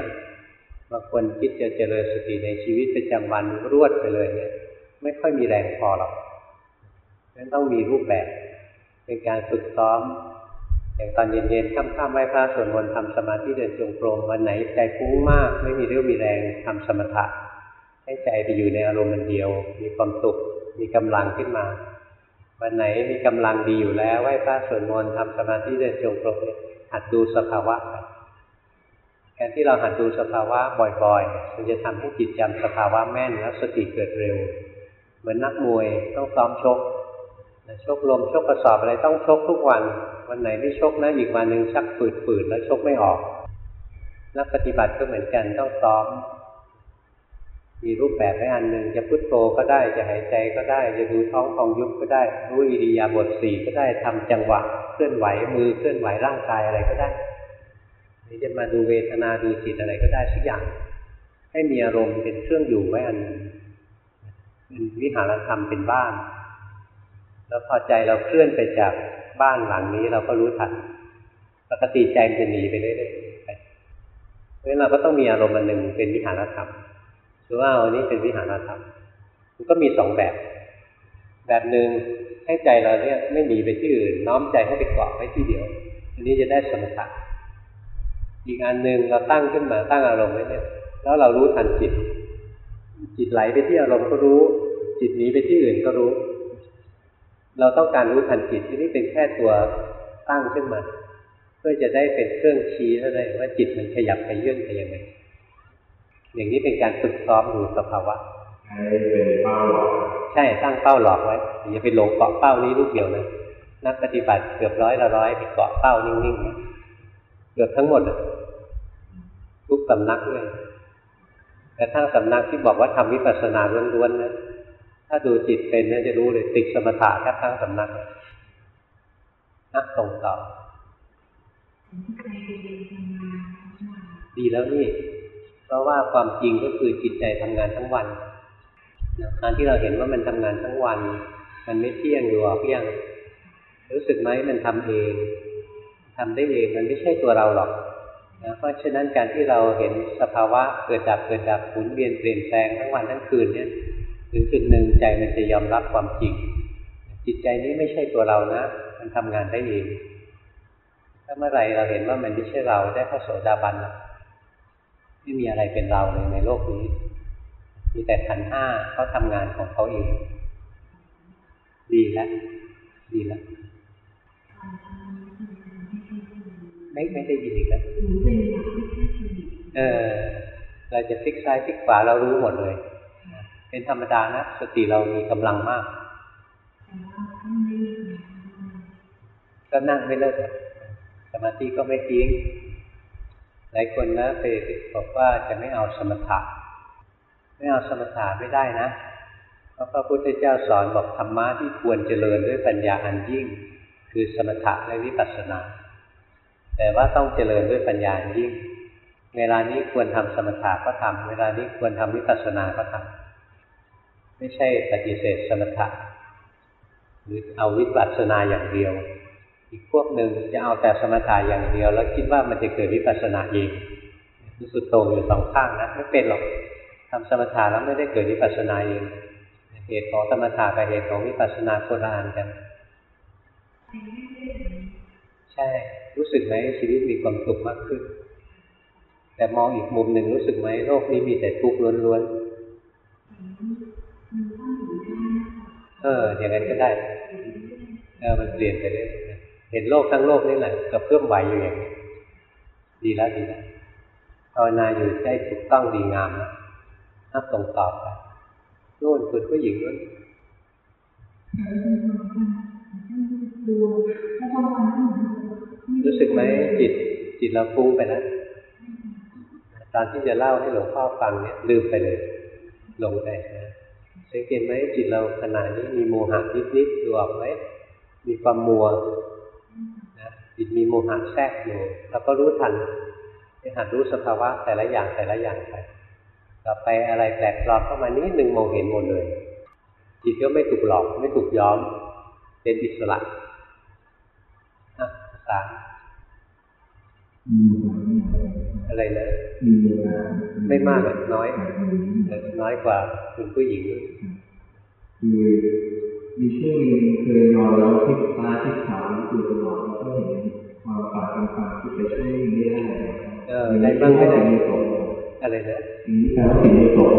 บางคนคิดจะเจริญสติในชีวิตประจำวันรวดไปเลยเนี่ย ไม่ค่อยมีแรงพอหรอกฉะนั้นต้องมีรูปแบบ เป็นการฝึกซ้อม อย่างตอนเย็นๆค่ำๆไหว้พระสวดมนต์ทำสมาธิเดินจงกรมวันไหนใจฟุ้งมาก ไม่มีเรี่ยวมีแรงทำสมถะ ให้ใจไปอยู่ในอารมณ์มันเดียว มีความสุข มีกำลังขึ้นมา วันไหนมีกำลังดีอยู่แล้วไหว้พระสวดมนต์ทำสมาธิเดินจงกรมหัดดูสภาวะไปการที่เราหัดดูสภาวะบ่อยๆ มันจะทำให้จิตจำสภาวะแม่นแล้วสติเกิดเร็ว เหมือนนักมวยต้องซ้อมชกชกลมชกกระสอบอะไรต้องชกทุกวัน วันไหนไม่ชกนะอีกวันหนึ่งชักฝืดๆแล้วชกไม่ออก นักปฏิบัติก็เหมือนกันต้องซ้อม มีรูปแบบไว้อันหนึ่งจะพุทโธก็ได้จะหายใจก็ได้ จะดูท้องพองยุบก็ได้ รู้อิริยาบถสี่ก็ได้ทำจังหวะเคลื่อนไหวมือเคลื่อนไหวร่างกายอะไรก็ได้หรือจะมาดูเวทนาดูจิตอะไรก็ได้สักอย่าง ให้มีอารมณ์เป็นเครื่องอยู่ไว้อันหนึ่งเป็นวิหารธรรมเป็นบ้าน แล้วพอใจเราเคลื่อนไปจากบ้านหลังนี้เราก็รู้ทันปกติใจมันจะหนีไปเรื่อยๆเพราะฉะนั้นเราก็ต้องมีอารมณ์อันหนึ่งเป็นวิหารธรรม หรือว่าอันนี้เป็นวิหารธรรมมันก็มีสองแบบ แบบหนึ่งให้ใจเราเนี่ยไม่หนีไปที่อื่น น้อมใจให้ไปเกาะไว้ที่เดียว อันนี้จะได้สมถะอีกอันหนึ่งเราตั้งขึ้นมาตั้งอารมณ์ไว้เนี่ย แล้วเรารู้ทันจิต จิตไหลไปที่อารมณ์ก็รู้ จิตหนีไปที่อื่นก็รู้ เราต้องการรู้ทันจิตที่นี่เป็นแค่ตัวตั้งขึ้นมา เพื่อจะได้เป็นเครื่องชี้เท่านั้นว่าจิตมันขยับไปเยื่อนไปยังไง อย่างนี้เป็นการฝึกซ้อมดูสภาวะใช้เป็นเป้าหรอกใช่ตั้งเป้าหลอกไว้อย่าไปหลงเกาะเป้านี้ลูกเดียวนะนักปฏิบัติเกือบร้อยละร้อยไปเกาะเป้านิ่งๆนะเกือบทั้งหมดอะทุกสำนักเลยแต่ถ้าสำนักที่บอกว่าทำวิปัสสนาล้วนๆนะถ้าดูจิตเป็นน่าจะรู้เลยติดสมถะแทบทั้งสำนักนักตรงต่อใจเย็นๆทำงานทำงานดีแล้วนี่ เพราะว่าความจริงก็คือจิตใจทำงานทั้งวันนะการที่เราเห็นว่ามันทำงานทั้งวัน มันไม่เที่ยงอยู่หรอกยังรู้สึกไหมมันทำเองทำได้เองมันไม่ใช่ตัวเราหรอกนะเพราะฉะนั้นการที่เราเห็นสภาวะเกิดดับเกิดดับหมุนเวียนเปลี่ยนแปลงทั้งวันทั้งคืนเนี่ยถึงจุดหนึ่งใจมันจะยอมรับความจริง จิตใจนี้ไม่ใช่ตัวเรานะ มันทำงานได้เองถ้าเมื่อไรเราเห็นว่ามันไม่ใช่เราได้พระโสดาบันแล้ว ไม่มีอะไรเป็นเราเลยในโลกนี้ มีแต่ขันห้าเขาทำงานของเขาเอง ดีแล้วดีแล้วไม่ไม่ได้ยินอีกแล้วเออ เราจะพลิกซ้ายพลิกขวาเรารู้หมดเลย เป็นธรรมดานะ สติเรามีกำลังมาก ก็นั่งไม่เลิกสมาธิก็ไม่ทิ้ง ลายคนนะไปบอกว่าจะไม่เอาสมถะไม่เอาสมถะไม่ได้นะเพราะพระพุทธเจ้าสอนบอกธรรมะที่ควรเจริญด้วยปัญญาอันยิ่ง คือสมถะและวิปัสสนา แต่ว่าต้องเจริญด้วยปัญญาอันยิ่ง เวลานี้ควรทำสมถะก็ทำเวลานี้ควรทำวิปัสสนาก็ทำไม่ใช่ปฏิเสธสมถะหรือเอาวิปัสสนาอย่างเดียว อีกพวกหนึ่งจะเอาแต่สมถะอย่างเดียว แล้วคิดว่ามันจะเกิดวิปัสสนาเองรู้สุดโต่งอยู่สองข้างนะไม่เป็นหรอกทำสมถะแล้วไม่ได้เกิดวิปัสสนาเองเหตุของสมถะกับเหตุของวิปัสสนาโคนละอันกัน ใช่ รู้สึกไหมชีวิตมีความสุขมากขึ้น แต่มองอีกมุมหนึ่งรู้สึกไหมโลกนี้มีแต่ทุกข์ล้วนๆเอออย่างนั้นก็ได้เออมันเปลี่ยนไปเรื่อย เห็นโลกทั้งโลกนี่แหละกับเพื่อมไหวอยู่อย่างนี้ดีแล้วดีแล้วภาวนาอยู่ได้ถูกต้องดีงามแล้วนับตรงต่อไปโน่นคุณผู้หญิงนู้นรู้สึกไหมจิตจิตเราฟุ้งไปแล้วตอนที่จะเล่าให้หลวงพ่อฟังเนี่ยลืมไปเลยหลงไปนะสังเกตไหมจิตเราขณะนี้มีโมหะนิดๆดูออกไหมมีความมัว จิตมีโมหะแทรกอยู่เราก็รู้ทันไปหัดรู้สภาวะแต่ละอย่างแต่ละอย่างไปต่อไปอะไรแปลกปลอมเข้ามานิดหนึ่งมองเห็นหมดเลย จิตก็ไม่ถูกหลอกไม่ถูกย้อม เป็นอิสระอะสามอะไรนะไม่มากหรอน้อยน้อยกว่าคุณผู้หญิงคือ มีช่วงหนึงเคยนอนแล้วพลิกตาพลิกขาอยู่ตลอดแล้วก็เห็นความฝันต่างๆที่ไปช่วยไม่ได้เออได้บ้างไม่ได้มีสองอะไรนะนี่แปลว่าสิ่งที่สอง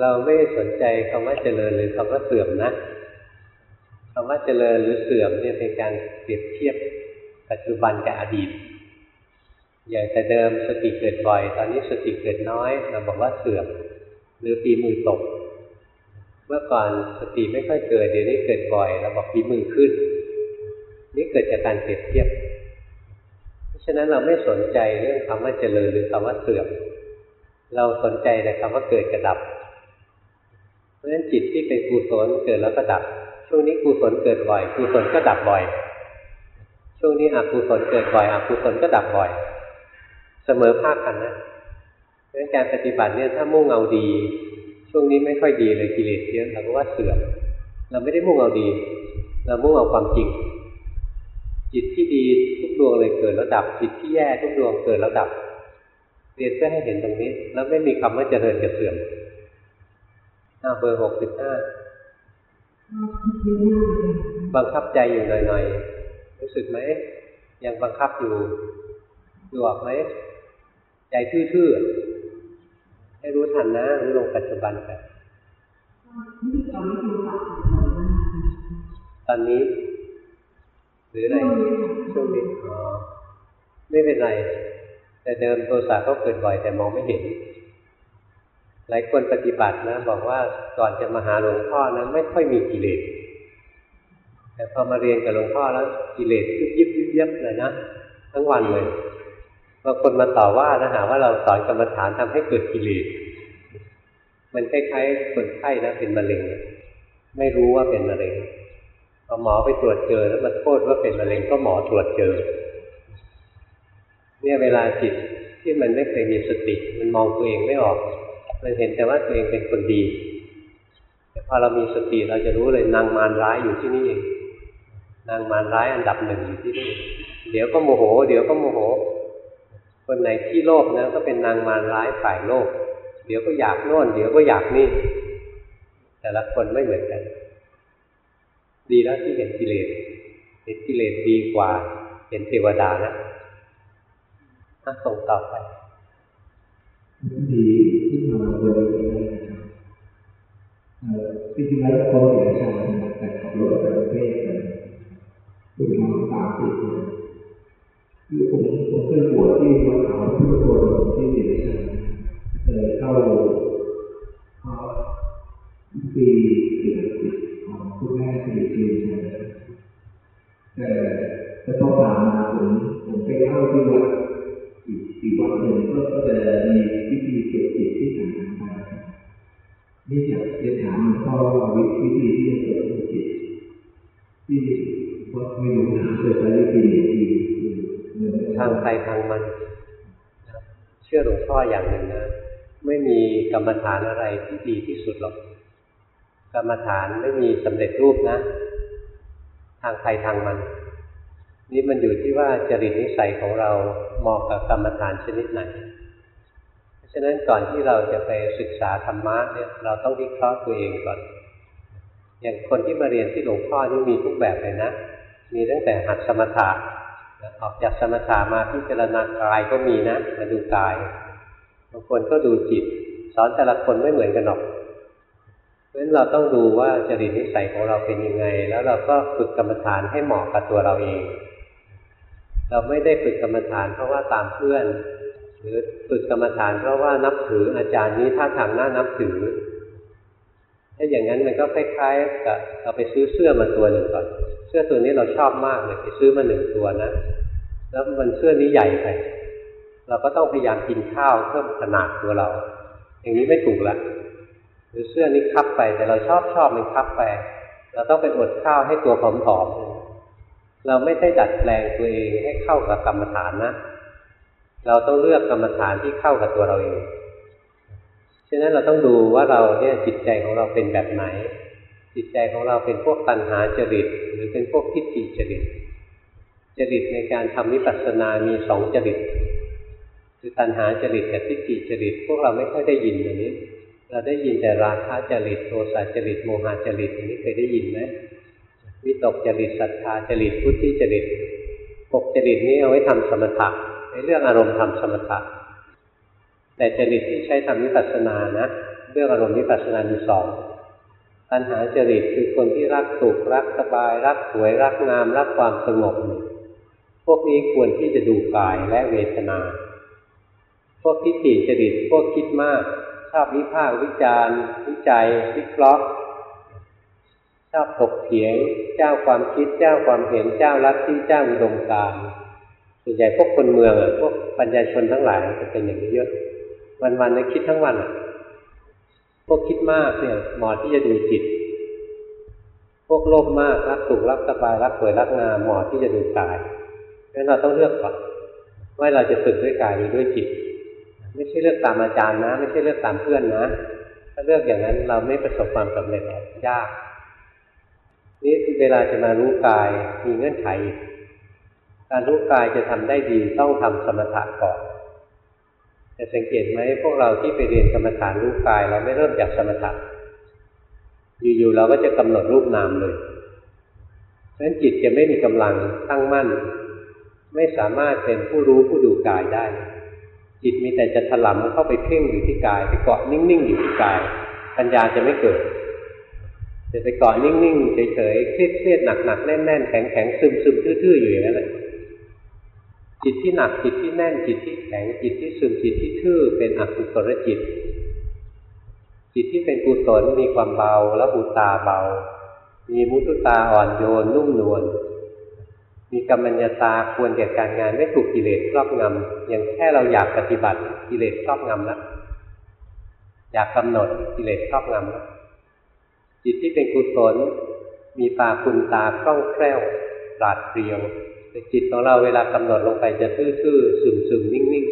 เราไม่สนใจคำว่าเจริญหรือคำว่าเสื่อมนะคำว่าเจริญหรือเสื่อมเนี่ยเป็นการเปรียบเทียบปัจจุบันกับอดีต อย่างแต่เดิมสติเกิดบ่อย ตอนนี้สติเกิดน้อย เราบอกว่าเสื่อม หรือปีมือตก เมื่อก่อนสติไม่ค่อยเกิดเดี๋ยวนี้เกิดบ่อยเราบอกปีมือขึ้น นี่เกิดจากการเปรียบเทียบ เพราะฉะนั้นเราไม่สนใจเรื่องคำว่าเจริญหรือคำว่าเสื่อมเราสนใจแต่คำว่าเกิดกับดับ เพราะฉะนั้นจิตที่เป็นกุศลเกิดแล้วก็ดับ ช่วงนี้กุศลเกิดบ่อยกุศลก็ดับบ่อย ช่วงนี้อกุศลเกิดบ่อยอกุศลก็ดับบ่อย เสมอภาคกันนะเพราะฉะนั้นการปฏิบัติเนี่ยถ้ามุ่งเอาดี ช่วงนี้ไม่ค่อยดีเลยกิเลสเยอะเราก็ว่าเสื่อมเราไม่ได้มุ่งเอาดี เรามุ่งเอาความจริง จิตที่ดีทุกดวงเลยเกิดแล้วดับ จิตที่แย่ทุกดวงเกิดแล้วดับ เรียนเพื่อให้เห็นตรงนี้ แล้วไม่มีคำว่าเจริญกับเสื่อมหน้าเบอร์หกสิบห้าบังคับใจอยู่หน่อยๆรู้สึกไหมยังบังคับอยู่ดูออกไหมใจทื่อๆ ให้รู้ทันนะรู้ลงปัจจุบันไปตอนนี้โทรศัพท์บ่อยมากตอนนี้ หรืออะไรช่วงนี้อ๋อไม่เป็นไร แต่เดิมโทสะก็เกิดบ่อยแต่มองไม่เห็น หลายคนปฏิบัตินะ บอกว่าก่อนจะมาหาหลวงพ่อนะไม่ค่อยมีกิเลสแต่พอมาเรียนกับหลวงพ่อแล้วกิเลสยุบยิบยุบยับเลยนะทั้งวันเลย บางคนมาต่อว่านะหาว่าเราสอนกรรมฐานทำให้เกิดกิเลสมันคล้ายๆคนไข้นะเป็นมะเร็ง ไม่รู้ว่าเป็นมะเร็งพอหมอไปตรวจเจอแล้วมันโทษว่าเป็นมะเร็งก็หมอตรวจเจอ เนี่ยเวลาจิตที่มันไม่เคยมีสติ มันมองตัวเองไม่ออก มันเห็นแต่ว่าตัวเองเป็นคนดี แต่พอเรามีสติเราจะรู้เลยนางมารร้ายอยู่ที่นี่เองนางมารร้ายอันดับหนึ่งอยู่ที่นี่เดี๋ยวก็โมโห เดี๋ยวก็โมโห คนไหนที่โลภนะก็เป็นนางมารร้ายฝ่ายโลภเดี๋ยวก็อยากโน่นเดี๋ยวก็อยากนี่ แต่ละคนไม่เหมือนกัน ดีแล้วที่เห็นกิเลสเห็นกิเลสดีกว่า เห็นเทวดานะอะส่งต่อไปดีที่มาบริเวณนะครับเอ่อจริงๆแล้วคนเสียชาตินแต่ขับรถไปประเทศกันคือทำตามติดเลย คือผมผมเคยบวชที่วัดเขาพุทธคนที่เสียชาติเคยเข้าเข้าปีเดือนสิบของคุณแม่สิริจีนนะครับแต่แต่พอผ่านมาผมผมไปเข้าที่วัดอีกอีกวันหนึ่งก็จะมีวิธีเกิดจิตที่ต่างกันไปนี่อยากจะถามหลวงพ่อว่าวิธีที่จะเกิดจิตที่ว่าไม่รู้นะเคยใช้วิธีไหนดี ทางใครทางมันเชื่อหลวงพ่ออย่างหนึ่งนะไม่มีกรรมฐานอะไรที่ดีที่สุดหรอก กรรมฐานไม่มีสำเร็จรูปนะ ทางใครทางมัน นี่มันอยู่ที่ว่าจริตนิสัยของเราเหมาะกับกรรมฐานชนิดไหนเพราะฉะนั้นก่อนที่เราจะไปศึกษาธรรมะเนี่ยเราต้องวิเคราะห์ตัวเองก่อน อย่างคนที่มาเรียนที่หลวงพ่อนี่มีทุกแบบเลยนะ มีตั้งแต่หัดสมถะ ออกจากสมถะมาพิจารณากายก็มีนะมาดูกายบางคนก็ดูจิต สอนแต่ละคนไม่เหมือนกันหรอกเพราะฉะนั้นเราต้องดูว่าจริตนิสัยของเราเป็นยังไง แล้วเราก็ฝึกกรรมฐานให้เหมาะกับตัวเราเอง เราไม่ได้ฝึกกรรมฐานเพราะว่าตามเพื่อน หรือฝึกกรรมฐานเพราะว่านับถืออาจารย์นี้ท่าทางน่านับถือ ถ้าอย่างนั้นมันก็คล้ายๆกับเราไปซื้อเสื้อมาตัวหนึ่งก่อน เสื้อตัวนี้เราชอบมากเลยไปซื้อมาหนึ่งตัวนะ แล้วมันเสื้อนี้ใหญ่ไปเราก็ต้องพยายามกินข้าวเพิ่มขนาดตัวเรา อย่างนี้ไม่ถูกละหรือเสื้อนี้คับไปแต่เราชอบชอบมันคับไป เราต้องไปอดข้าวให้ตัวผอมๆเราไม่ได้ดัดแปลงตัวเองให้เข้ากับกรรมฐานนะเราต้องเลือกกรรมฐานที่เข้ากับตัวเราเอง ฉะนั้นเราต้องดูว่าเราเนี่ยจิตใจของเราเป็นแบบไหน จิตใจของเราเป็นพวกตัณหาจริต หรือเป็นพวกทิฏฐิจริต จริตในการทำวิปัสสนามีสองจริต คือตัณหาจริตกับทิฏฐิจริต พวกเราไม่ค่อยได้ยินอย่างนี้ เราได้ยินแต่ราคะจริตโทสะจริตโมหะจริตอย่างนี้เคยได้ยินไหมวิตกจริตศรัทธาจริตพุทธิจริตหกจริตนี้เอาไว้ทำสมถะในเรื่องอารมณ์ทำสมถะแต่จริตที่ใช้ทำวิปัสสนานะเรื่องอารมณ์วิปัสสนามีสอง ตัณหาจริตคือคนที่รักสุขรักสบาย รักสวยรักงาม รักความสงบ พวกนี้ควรที่จะดูกายและเวทนา พวกทิฏฐิจริตพวกคิดมาก ชอบวิพากษ์วิจารณ์ วิจัย วิเคราะห์ชอบถกเถียง เจ้าความคิดเจ้าความเห็นเจ้าลัทธิเจ้าอุดมการส่วนใหญ่พวกคนเมืองอะพวกปัญญาชนทั้งหลายจะเป็นอย่างนี้เยอะ วันๆนี่ยคิดทั้งวันอะ พวกคิดมากเนี่ยเหมาะที่จะดูจิต พวกโลภมากรักสุขรักสบายรักสวยรักงามเหมาะที่จะดูกายเพราะฉะนั้นเราต้องเลือกก่อนว่าเราจะฝึกด้วยกายหรือด้วยจิต ไม่ใช่เลือกตามอาจารย์นะ ไม่ใช่เลือกตามเพื่อนนะ ถ้าเลือกอย่างนั้นเราไม่ประสบความสำเร็จยาก นี่คือเวลาจะมารู้กายมีเงื่อนไขกการรู้กายจะทำได้ดีต้องทำสมถะก่อน จะสังเกตไหมพวกเราที่ไปเรียนกรรมฐานรู้กาย เราไม่เริ่มจากสมถะอยู่ๆเราก็จะกำหนดรูปนามเลยเพราะฉะนั้นจิตจะไม่มีกำลังตั้งมั่น ไม่สามารถเป็นผู้รู้ผู้ดูกายได้ จิตมีแต่จะถลำเข้าไปเพ่งอยู่ที่กาย ไปเกาะนิ่งๆอยู่ที่กาย ปัญญาจะไม่เกิดจะไปเกาะนิ่งๆเฉยๆเครียดๆหนักๆแน่นๆแข็งๆซึมๆทื่อๆอยู่อย่างนั้นแหละ จิตที่หนักจิตที่แน่นจิตที่แข็งจิตที่ซึมจิตที่ทื่อเป็นอกุศลจิต จิตที่เป็นกุศลมีความเบาและบุตาเบา มีมุตุตาอ่อนโยนนุ่มนวลมีกรรมัญญาตาควรแก่การงานไม่ถูกกิเลสครอบงำอย่างแค่เราอยากปฏิบัติกิเลสครอบงำแล้วอยากกำหนดกิเลสครอบงำแล้วจิตที่เป็นกุศลมีตาคุณตาคล่องแคล่วปราดเปรียว แต่จิตของเราเวลากำหนดลงไปจะทื่อๆซึมๆนิ่ง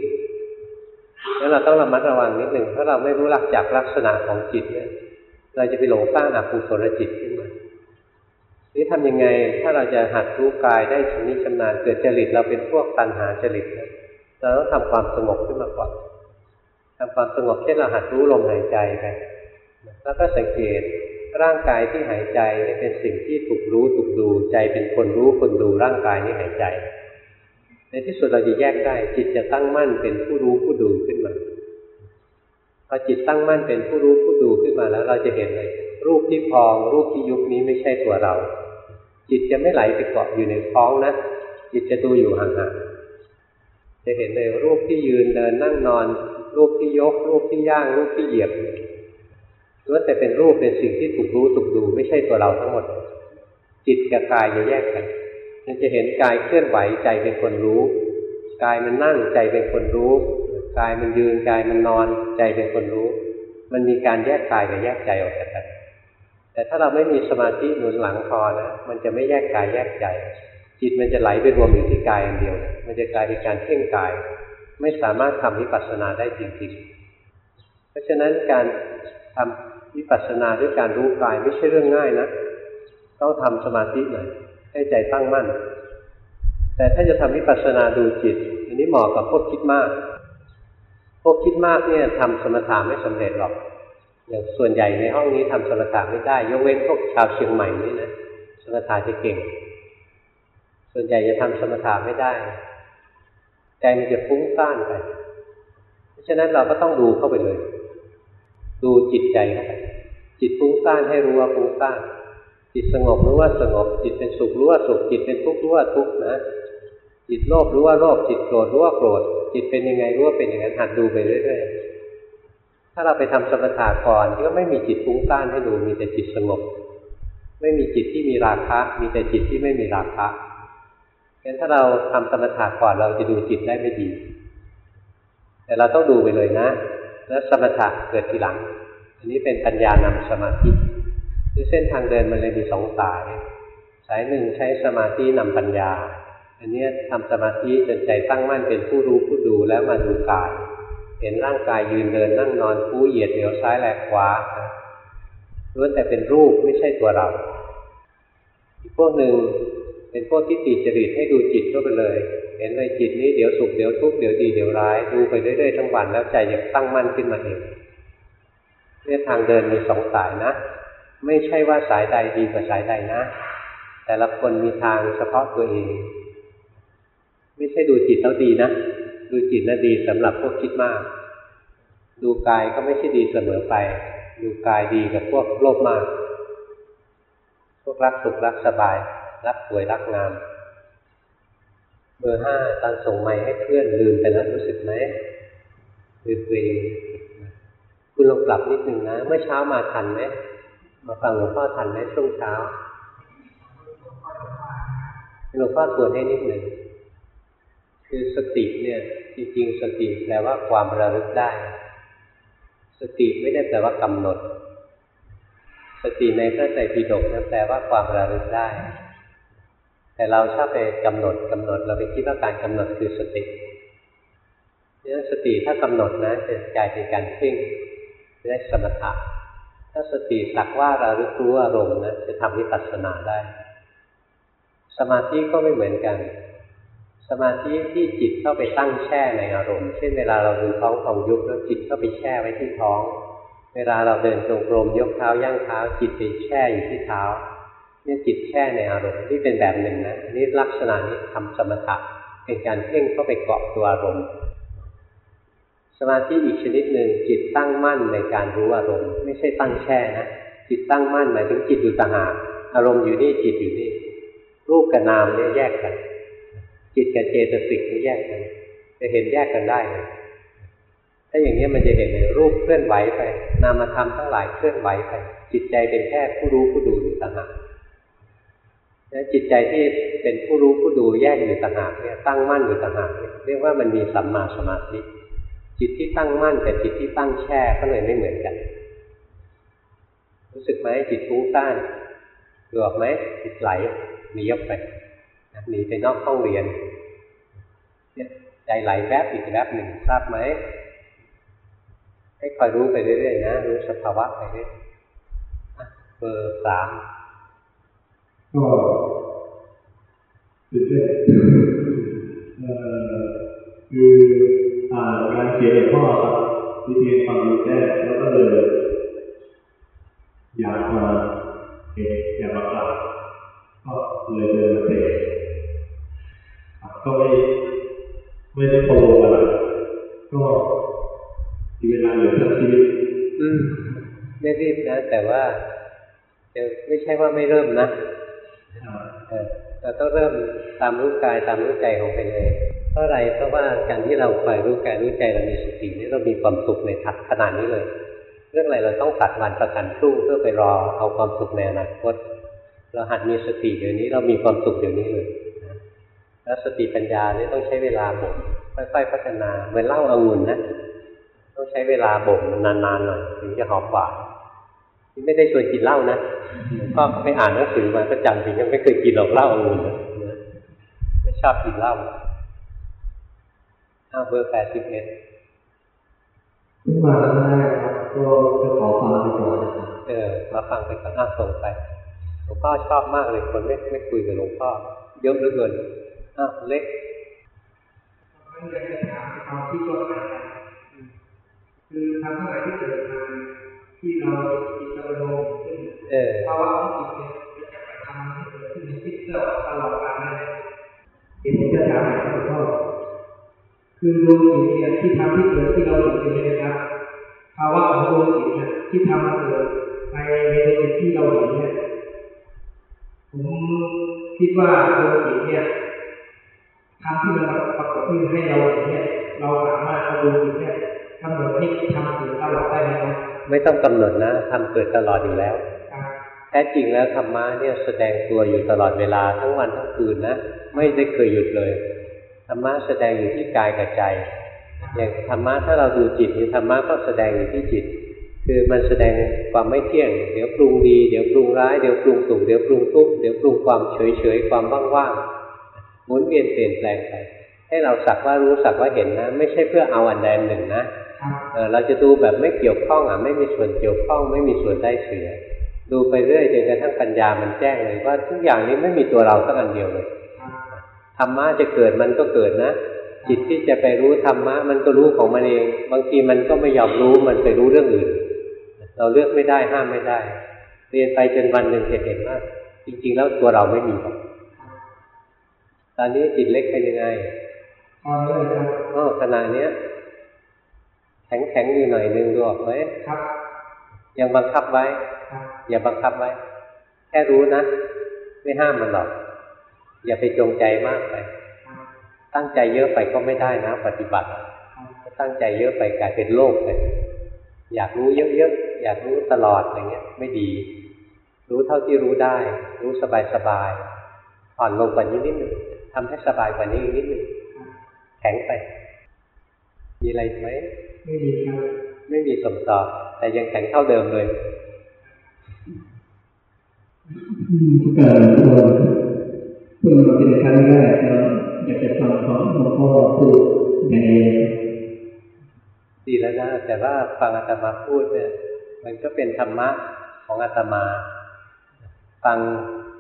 ๆแล้วเราต้องระมัดระวังนิดหนึ่งเพราะเราไม่รู้หลักจากลักษณะของจิตเนี่ยเราจะไปหลงสร้างอกุศลจิตขึ้นมานี่ทำยังไงถ้าเราจะหัดรู้กายได้ชำนิชำนาญเกิดจริตเราเป็นพวกตัณหาจริตเราต้องทำความสงบขึ้นมาก่อนทำความสงบเช่นเราหัดรู้ลมหายใจไปแล้วก็สังเกต ร่างกายที่หายใจเป็นสิ่งที่ถูกรู้ถูกดู ใจเป็นคนรู้คนดูร่างกายนี้หายใจ ในที่สุดเราจะแยกได้ จิตจะตั้งมั่นเป็นผู้รู้ผู้ดูขึ้นมาพอจิตตั้งมั่นเป็นผู้รู้ผู้ดูขึ้นมาแล้ว เราจะเห็นเลย รูปที่พอง รูปที่ยุบนี้ไม่ใช่ตัวเรา จิตจะไม่ไหลไปเกาะอยู่ในท้องนะจิตจะดูอยู่ห่างๆจะเห็นเลยรูปที่ยืนเดินนั่งนอน รูปที่ยก รูปที่ย่าง รูปที่เหยียบ ล้วนแต่เป็นรูปเป็นสิ่งที่ถูกรู้ถูกดู ไม่ใช่ตัวเราทั้งหมด จิตกับกายจะแยกกันมันจะเห็นกายเคลื่อนไหวใจเป็นคนรู้กายมันนั่งใจเป็นคนรู้กายมันยืนกายมันนอนใจเป็นคนรู้ มันมีการแยกกายกับแยกใจออกจากกัน แต่ถ้าเราไม่มีสมาธิหนุนหลังพอนะมันจะไม่แยกกายแยกใจ จิตมันจะไหลไปรวมอยู่ที่กายอันเดียว มันจะกลายเป็นการเพ่งกาย ไม่สามารถทำวิปัสสนาได้จริงๆเพราะฉะนั้นการทำ วิปัสสนาด้วยการรู้กายไม่ใช่เรื่องง่ายนะ ต้องทำสมาธิหน่อยให้ใจตั้งมั่น แต่ถ้าจะทำวิปัสสนาดูจิต อันนี้เหมาะกับพวกคิดมาก พวกคิดมากเนี่ยทำสมถะไม่สำเร็จหรอก อย่างส่วนใหญ่ในห้องนี้ทำสมถะไม่ได้ ยกเว้นพวกชาวเชียงใหม่นี่นะสมถะจะเก่ง ส่วนใหญ่จะทำสมถะไม่ได้ใจมันจะฟุ้งซ่านไป เพราะฉะนั้นเราก็ต้องดูเข้าไปเลย ดูจิตใจเข้าไปจิตฟุ้งซ่านให้รู้ว่าฟุ้งซ่านจิตสงบรู้ว่าสงบ จิตเป็นสุขรู้ว่าสุขจิตเป็นทุกข์รู้ว่าทุกข์นะจิตโลภรู้ว่าโลภจิตโกรธรู้ว่าโกรธจิตเป็นยังไงรู้ว่าเป็นอย่างนั้นหัดดูไปเรื่อยๆถ้าเราไปทำสมถะก่อนก็ไม่มีจิตฟุ้งซ่านให้ดูมีแต่จิตสงบ ไม่มีจิตที่มีราคะ มีแต่จิตที่ไม่มีราคะงั้นถ้าเราทำสมถะก่อนเราจะดูจิตได้ไม่ดี แต่เราต้องดูไปเลยนะ แล้วสมถะเกิดทีหลัง อันนี้เป็นปัญญานำสมาธิที่เส้นทางเดินมันเลยมีสองสาย สายหนึ่งใช้สมาธินำปัญญา อันนี้ทำสมาธิจนใจตั้งมั่นเป็นผู้รู้ผู้ดูแล้วมาดูกาย เห็นร่างกายยืนเดินนั่งนอนคู่เหยียดเหนียวซ้ายแหลกขวาล้วนแต่เป็นรูปไม่ใช่ตัวเรา อีกพวกหนึ่ง เป็นพวกที่ติจริตให้ดูจิตเข้าไปเลย เห็นเลยจิตนี้เดี๋ยวสุขเดี๋ยวทุกข์เดี๋ยวดีเดี๋ยวร้ายดูไปเรื่อยๆทั้งวันแล้วใจจะตั้งมั่นขึ้นมาเองเนี่ยทางเดินมีสองสายนะ ไม่ใช่ว่าสายใดดีกว่าสายใดนะ แต่ละคนมีทางเฉพาะตัวเอง ไม่ใช่ดูจิตแล้วดีนะดูจิตน่ะดีสำหรับพวกคิดมาก ดูกายก็ไม่ใช่ดีเสมอไป ดูกายดีกับพวกโลภมาก พวกรักสุขรักสบาย รักสวยรักงาม เบอร์ห้าตอนส่งไม้ให้เพื่อนลืมไปแล้วรู้สึกไหมลืมตัวเองคุณลองปรับนิดหนึ่งนะ เมื่อเช้ามาทันไหมมาฟังหลวงพ่อทันไหมช่วงเช้าหลวงพ่อตรวจให้นิดหนึ่งคือสติเนี่ยจริงๆ สติแปลว่าความระลึกได้ สติไม่ได้แปลว่ากำหนด สติในพระไตรปิฎกนั้นแปลว่าความระลึกได้ แต่เราชอบไปกำหนดกำหนด เราไปคิดว่าการกำหนดคือสติเนี่ยสติถ้ากำหนดนะจะกลายเป็นการเพ่งได้สมถะถ้าสติสักว่าระลึกรู้อารมณ์นะจะทำวิปัสสนาได้ สมาธิก็ไม่เหมือนกัน สมาธิที่จิตเข้าไปตั้งแช่ในอารมณ์ เช่นเวลาเราดูท้องของยุบแล้วจิตเข้าไปแช่ไว้ที่ท้อง เวลาเราเดินจงกรมยกเท้าย่างเท้า จิตไปแช่อยู่ที่เท้า นี่จิตแช่ในอารมณ์นี่เป็นแบบหนึ่งนะนี่ลักษณะนี้ทำสมถะเป็นการเพ่งเข้าไปเกาะตัวอารมณ์ สมาธิอีกชนิดหนึ่งจิตตั้งมั่นในการรู้อารมณ์ ไม่ใช่ตั้งแช่นะจิตตั้งมั่นหมายถึงจิตอยู่ต่างหากอารมณ์อยู่นี่จิตอยู่นี่รูปกับนามเนี่ยแยกกัน จิตกับเจตสิกนี่แยกกัน จะเห็นแยกกันได้ถ้าอย่างนี้มันจะเห็นเลยรูปเคลื่อนไหวไป นามธรรมทั้งหลายเคลื่อนไหวไป จิตใจเป็นแค่ผู้รู้ผู้ดูอยู่ต่างหาก แล้วจิตใจที่เป็นผู้รู้ผู้ดูแยกอยู่ต่างหากเนี่ยตั้งมั่นอยู่ต่างหากเเรียกว่ามันมีสัมมาสมาธิจิตที่ตั้งมั่นกับจิตที่ตั้งแช่ก็เลยไม่เหมือนกัน รู้สึกไหมจิตฟุ้งซ่านดูออกไหมจิตไหลหนีออกไปหนีไปนอกห้องเรียนใจไหลแวบอีกแวบหนึ่งทราบไหมให้คอยรู้ไปเรื่อยๆนะ รู้สภาวะไปเรื่อยอะเบอร์สาม ก็ตื่นเต้นเออคืออ่านงานเขียนของพ่อครับวิธีความรู้แจ้แล้วก็เลยอยากมาเห็นอยากมากราบก็เลยเดินมาเตะครับก็ไม่ไม่ได้โปรอะไรก็มีเวลาเหลือทั้งชีวิตอืมไม่รีบนะ แต่ว่าจะไม่ใช่ว่าไม่เริ่มนะ เราต้องเริ่มตามรู้กายตามรู้ใจของไปเลยเพราะอะไรเพราะว่าการที่เราคอยรู้กายรู้ใจเรามีสตินี่เรามีความสุขในทักขนาดนี้เลย เรื่องอะไรเราต้องตัดวันประกันพรุ่งเพื่อไปรอเอาความสุขในอนาคตเราหัดมีสติเดี๋ยวนี้เรามีความสุขเดี๋ยวนี้เลยแล้วสติปัญญาเนี่ยต้องใช้เวลาบ่มค่อยๆพัฒนาเหมือนเล้าอางุ่นนะต้องใช้เวลาบ่มนานๆหน่อยถึงจะหอมหวาน ไม่ได้ชวนกินเหล้านะหลวงพ่อก็ไปอ่านหนังสือมาก็จำถึงยังไม่เคยกินหรอกเหล้าองุ่นนะไม่ชอบกินเหล้าอ้าวเบอร์แปดสิบเอ็ดขึ้นมาครั้งแรกครับก็จะขอฟังไปก่อนนะครับเออ มาฟังไปก่อนอ้าวส่งไปหลวงพ่อชอบมากเลยคนไม่ไม่คุยกับหลวงพ่อเยอะเหลือเกินอ้าวเล็กมันอยากจะถามความที่ตัวหายกันคือทำอะไรที่เกิดมา ที่เราจิตเราโลงขึ้นภาวะของจิตเนี่ยจะกระทำให้เกิดขึ้นในจิตเราตลอดกาลเลยเดี๋ยวผมจะถามหน่อยครับพ่อคือดวงจิตเนี่ยที่ทำที่เกิดที่เราเห็นอยู่เนี่ยนะครับภาวะของดวงจิตเนี่ยที่ทำมาเกิดในในดวงจิตที่เราเห็นเนี่ยผมคิดว่าดวงจิตเนี่ยทำที่มันปรากฏขึ้นให้เราเห็นเนี่ยเราสามารถเอาดวงจิตเนี่ย กำหนดให้ทำเกิดตลอดได้ไหมครับไม่ต้องกำหนดนะทำเกิดตลอดอยู่แล้วแท้จริงแล้วธรรมะเนี่ยแสดงตัวอยู่ตลอดเวลาทั้งวันทั้งคืนนะไม่ได้เคยหยุดเลยธรรมะแสดงอยู่ที่กายกับใจอย่างธรรมะถ้าเราดูจิตนี่ธรรมะก็แสดงอยู่ที่จิต คือมันแสดงความไม่เที่ยง เดี๋ยวปรุงดีเดี๋ยวปรุงร้ายเดี๋ยวปรุงสุขเดี๋ยวปรุงทุกข์เดี๋ยวปรุงความเฉยเฉยความว่างๆหมุนเวียนเปลี่ยนแปลงไป ให้เราสักว่ารู้สักว่าเห็นนะ ไม่ใช่เพื่อเอาอันใดอันหนึ่งนะครับเออเราจะดูแบบไม่เกี่ยวข้องอะไม่มีส่วนเกี่ยวข้อง ไม่มีส่วนได้เสีย ดูไปเรื่อยจนกระทั่งปัญญามันแจ้งเลยว่าทุกอย่างนี้ไม่มีตัวเราสักอันเดียวเลยครับธรรมะจะเกิดมันก็เกิดนะ จิตที่จะไปรู้ธรรมะมันก็รู้ของมันเอง บางทีมันก็ไม่ยอมรู้มันไปรู้เรื่องอื่น เราเลือกไม่ได้ห้ามไม่ได้ เรียนไปจนวันหนึ่งจะเห็นว่าจริง ๆ แล้วตัวเราไม่มีหรอกตอนนี้จิตเล็กเป็นยังไงตอนนี้ เลยครับอ๋อขณะเนี้ย แข็งแข็งๆอยู่หน่อยนึงดูออกไหมครับ ยังบังคับไว้ครับอย่าบังคับไว้ แค่รู้นะ ไม่ห้ามมันหรอก อย่าไปจงใจมากไปครับตั้งใจเยอะไปก็ไม่ได้นะ ปฏิบัติอะครับถ้าตั้งใจเยอะไปกลายเป็นโลภไปอยากรู้เยอะๆ อยากรู้ตลอดอะไรเงี้ย ไม่ดี รู้เท่าที่รู้ได้ รู้สบายๆ อ่อนลงกว่านี้นิดนึงทำให้สบายกว่านี้อีกนิดนึง แข็งไป มีอะไรอีกไหมไม่มีครับไม่มีสมต่อ แต่ยังแข็งเท่าเดิมเลยทุกการเพิ่งมาเป็นครั้งแรกแล้วอยากจะฟังของหลวงพ่อพูดอย่างเดียวดีแล้วนะแต่ว่าฟังอาตมาพูดเนี่ย มันก็เป็นธรรมะของอาตมา ฟัง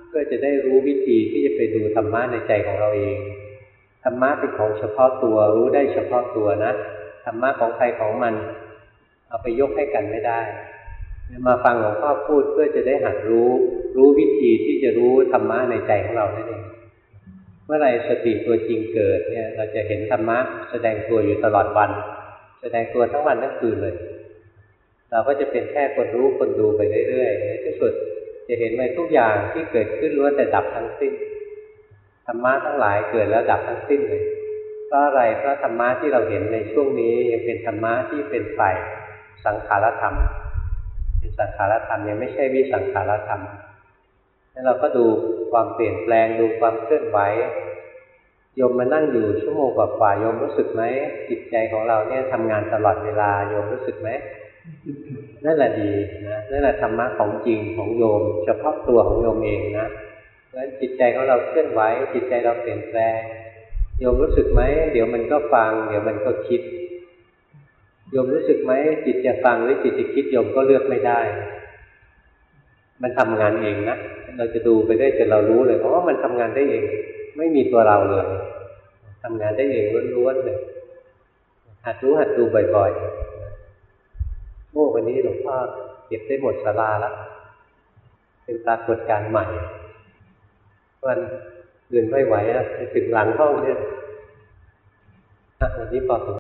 เพื่อจะได้รู้วิธีที่จะไปดูธรรมะในใจของเราเองธ รรมะเป็นของเฉพาะตัวรู้ได้เฉพาะตัวนะธรรมะของใครของมัน เอาไปยกให้กันไม่ได้มาฟังหลวงพ่อพูดเพื่อจะได้หัดรู้ รู้วิธีที่จะรู้ธรรมะในใจของเรานั่นเองเมื่อไรสติตัวจริงเกิดเนี่ย เราจะเห็นธรรมะแสดงตัวอยู่ตลอดวัน แสดงตัวทั้งวันทั้งคืนเลย เราก็จะเป็นแค่คนรู้คนดูไปเรื่อยๆในที่สุดจะเห็นว่าทุกอย่างที่เกิดขึ้นล้วนแต่ดับทั้งสิ้น ธรรมะทั้งหลายเกิดแล้วดับทั้งสิ้นเลยเพราะอะไรเพราะธรรมะที่เราเห็นในช่วงนี้ยังเป็นธรรมะที่เป็นฝ่ายสังขารธรรม เป็นสังขารธรรมยังไม่ใช่วิสังขารธรรมแล้วเราก็ดูความเปลี่ยนแปลงดูความเคลื่อนไหวโยมมานั่งอยู่ชั่วโมงกว่าๆโยมรู้สึกไหมจิตใจของเราเนี่ยทำงานตลอดเวลาโยมรู้สึกไหมนั่นแหละดีนะนั่นแหละธรรมะของจริงของโยม เฉพาะตัวของโยมเองนะ เพราะฉะนั้นจิตใจของเราเคลื่อนไหว จิตใจเราเปลี่ยนแปลงโยมรู้สึกไหมเดี๋ยวมันก็ฟัง เดี๋ยวมันก็คิดโยมรู้สึกไหมจิตจะฟังหรือจิตจะคิดโยมก็เลือกไม่ได้ มันทำงานเองนะเราจะดูไปได้จนเรารู้เลย เพราะว่ามันทำงานได้เอง ไม่มีตัวเราเลยทำงานได้เองล้วนๆเลยหัดรู้หัดดูบ่อยๆโอ้วันนี้หลวงพ่อเก็บได้หมดสาราแล้วเป็นปรากฏการณ์ใหม่ วันเดินไม่ไหวอะไปถึงหลังห้องเนี่ยวันนี้พอสม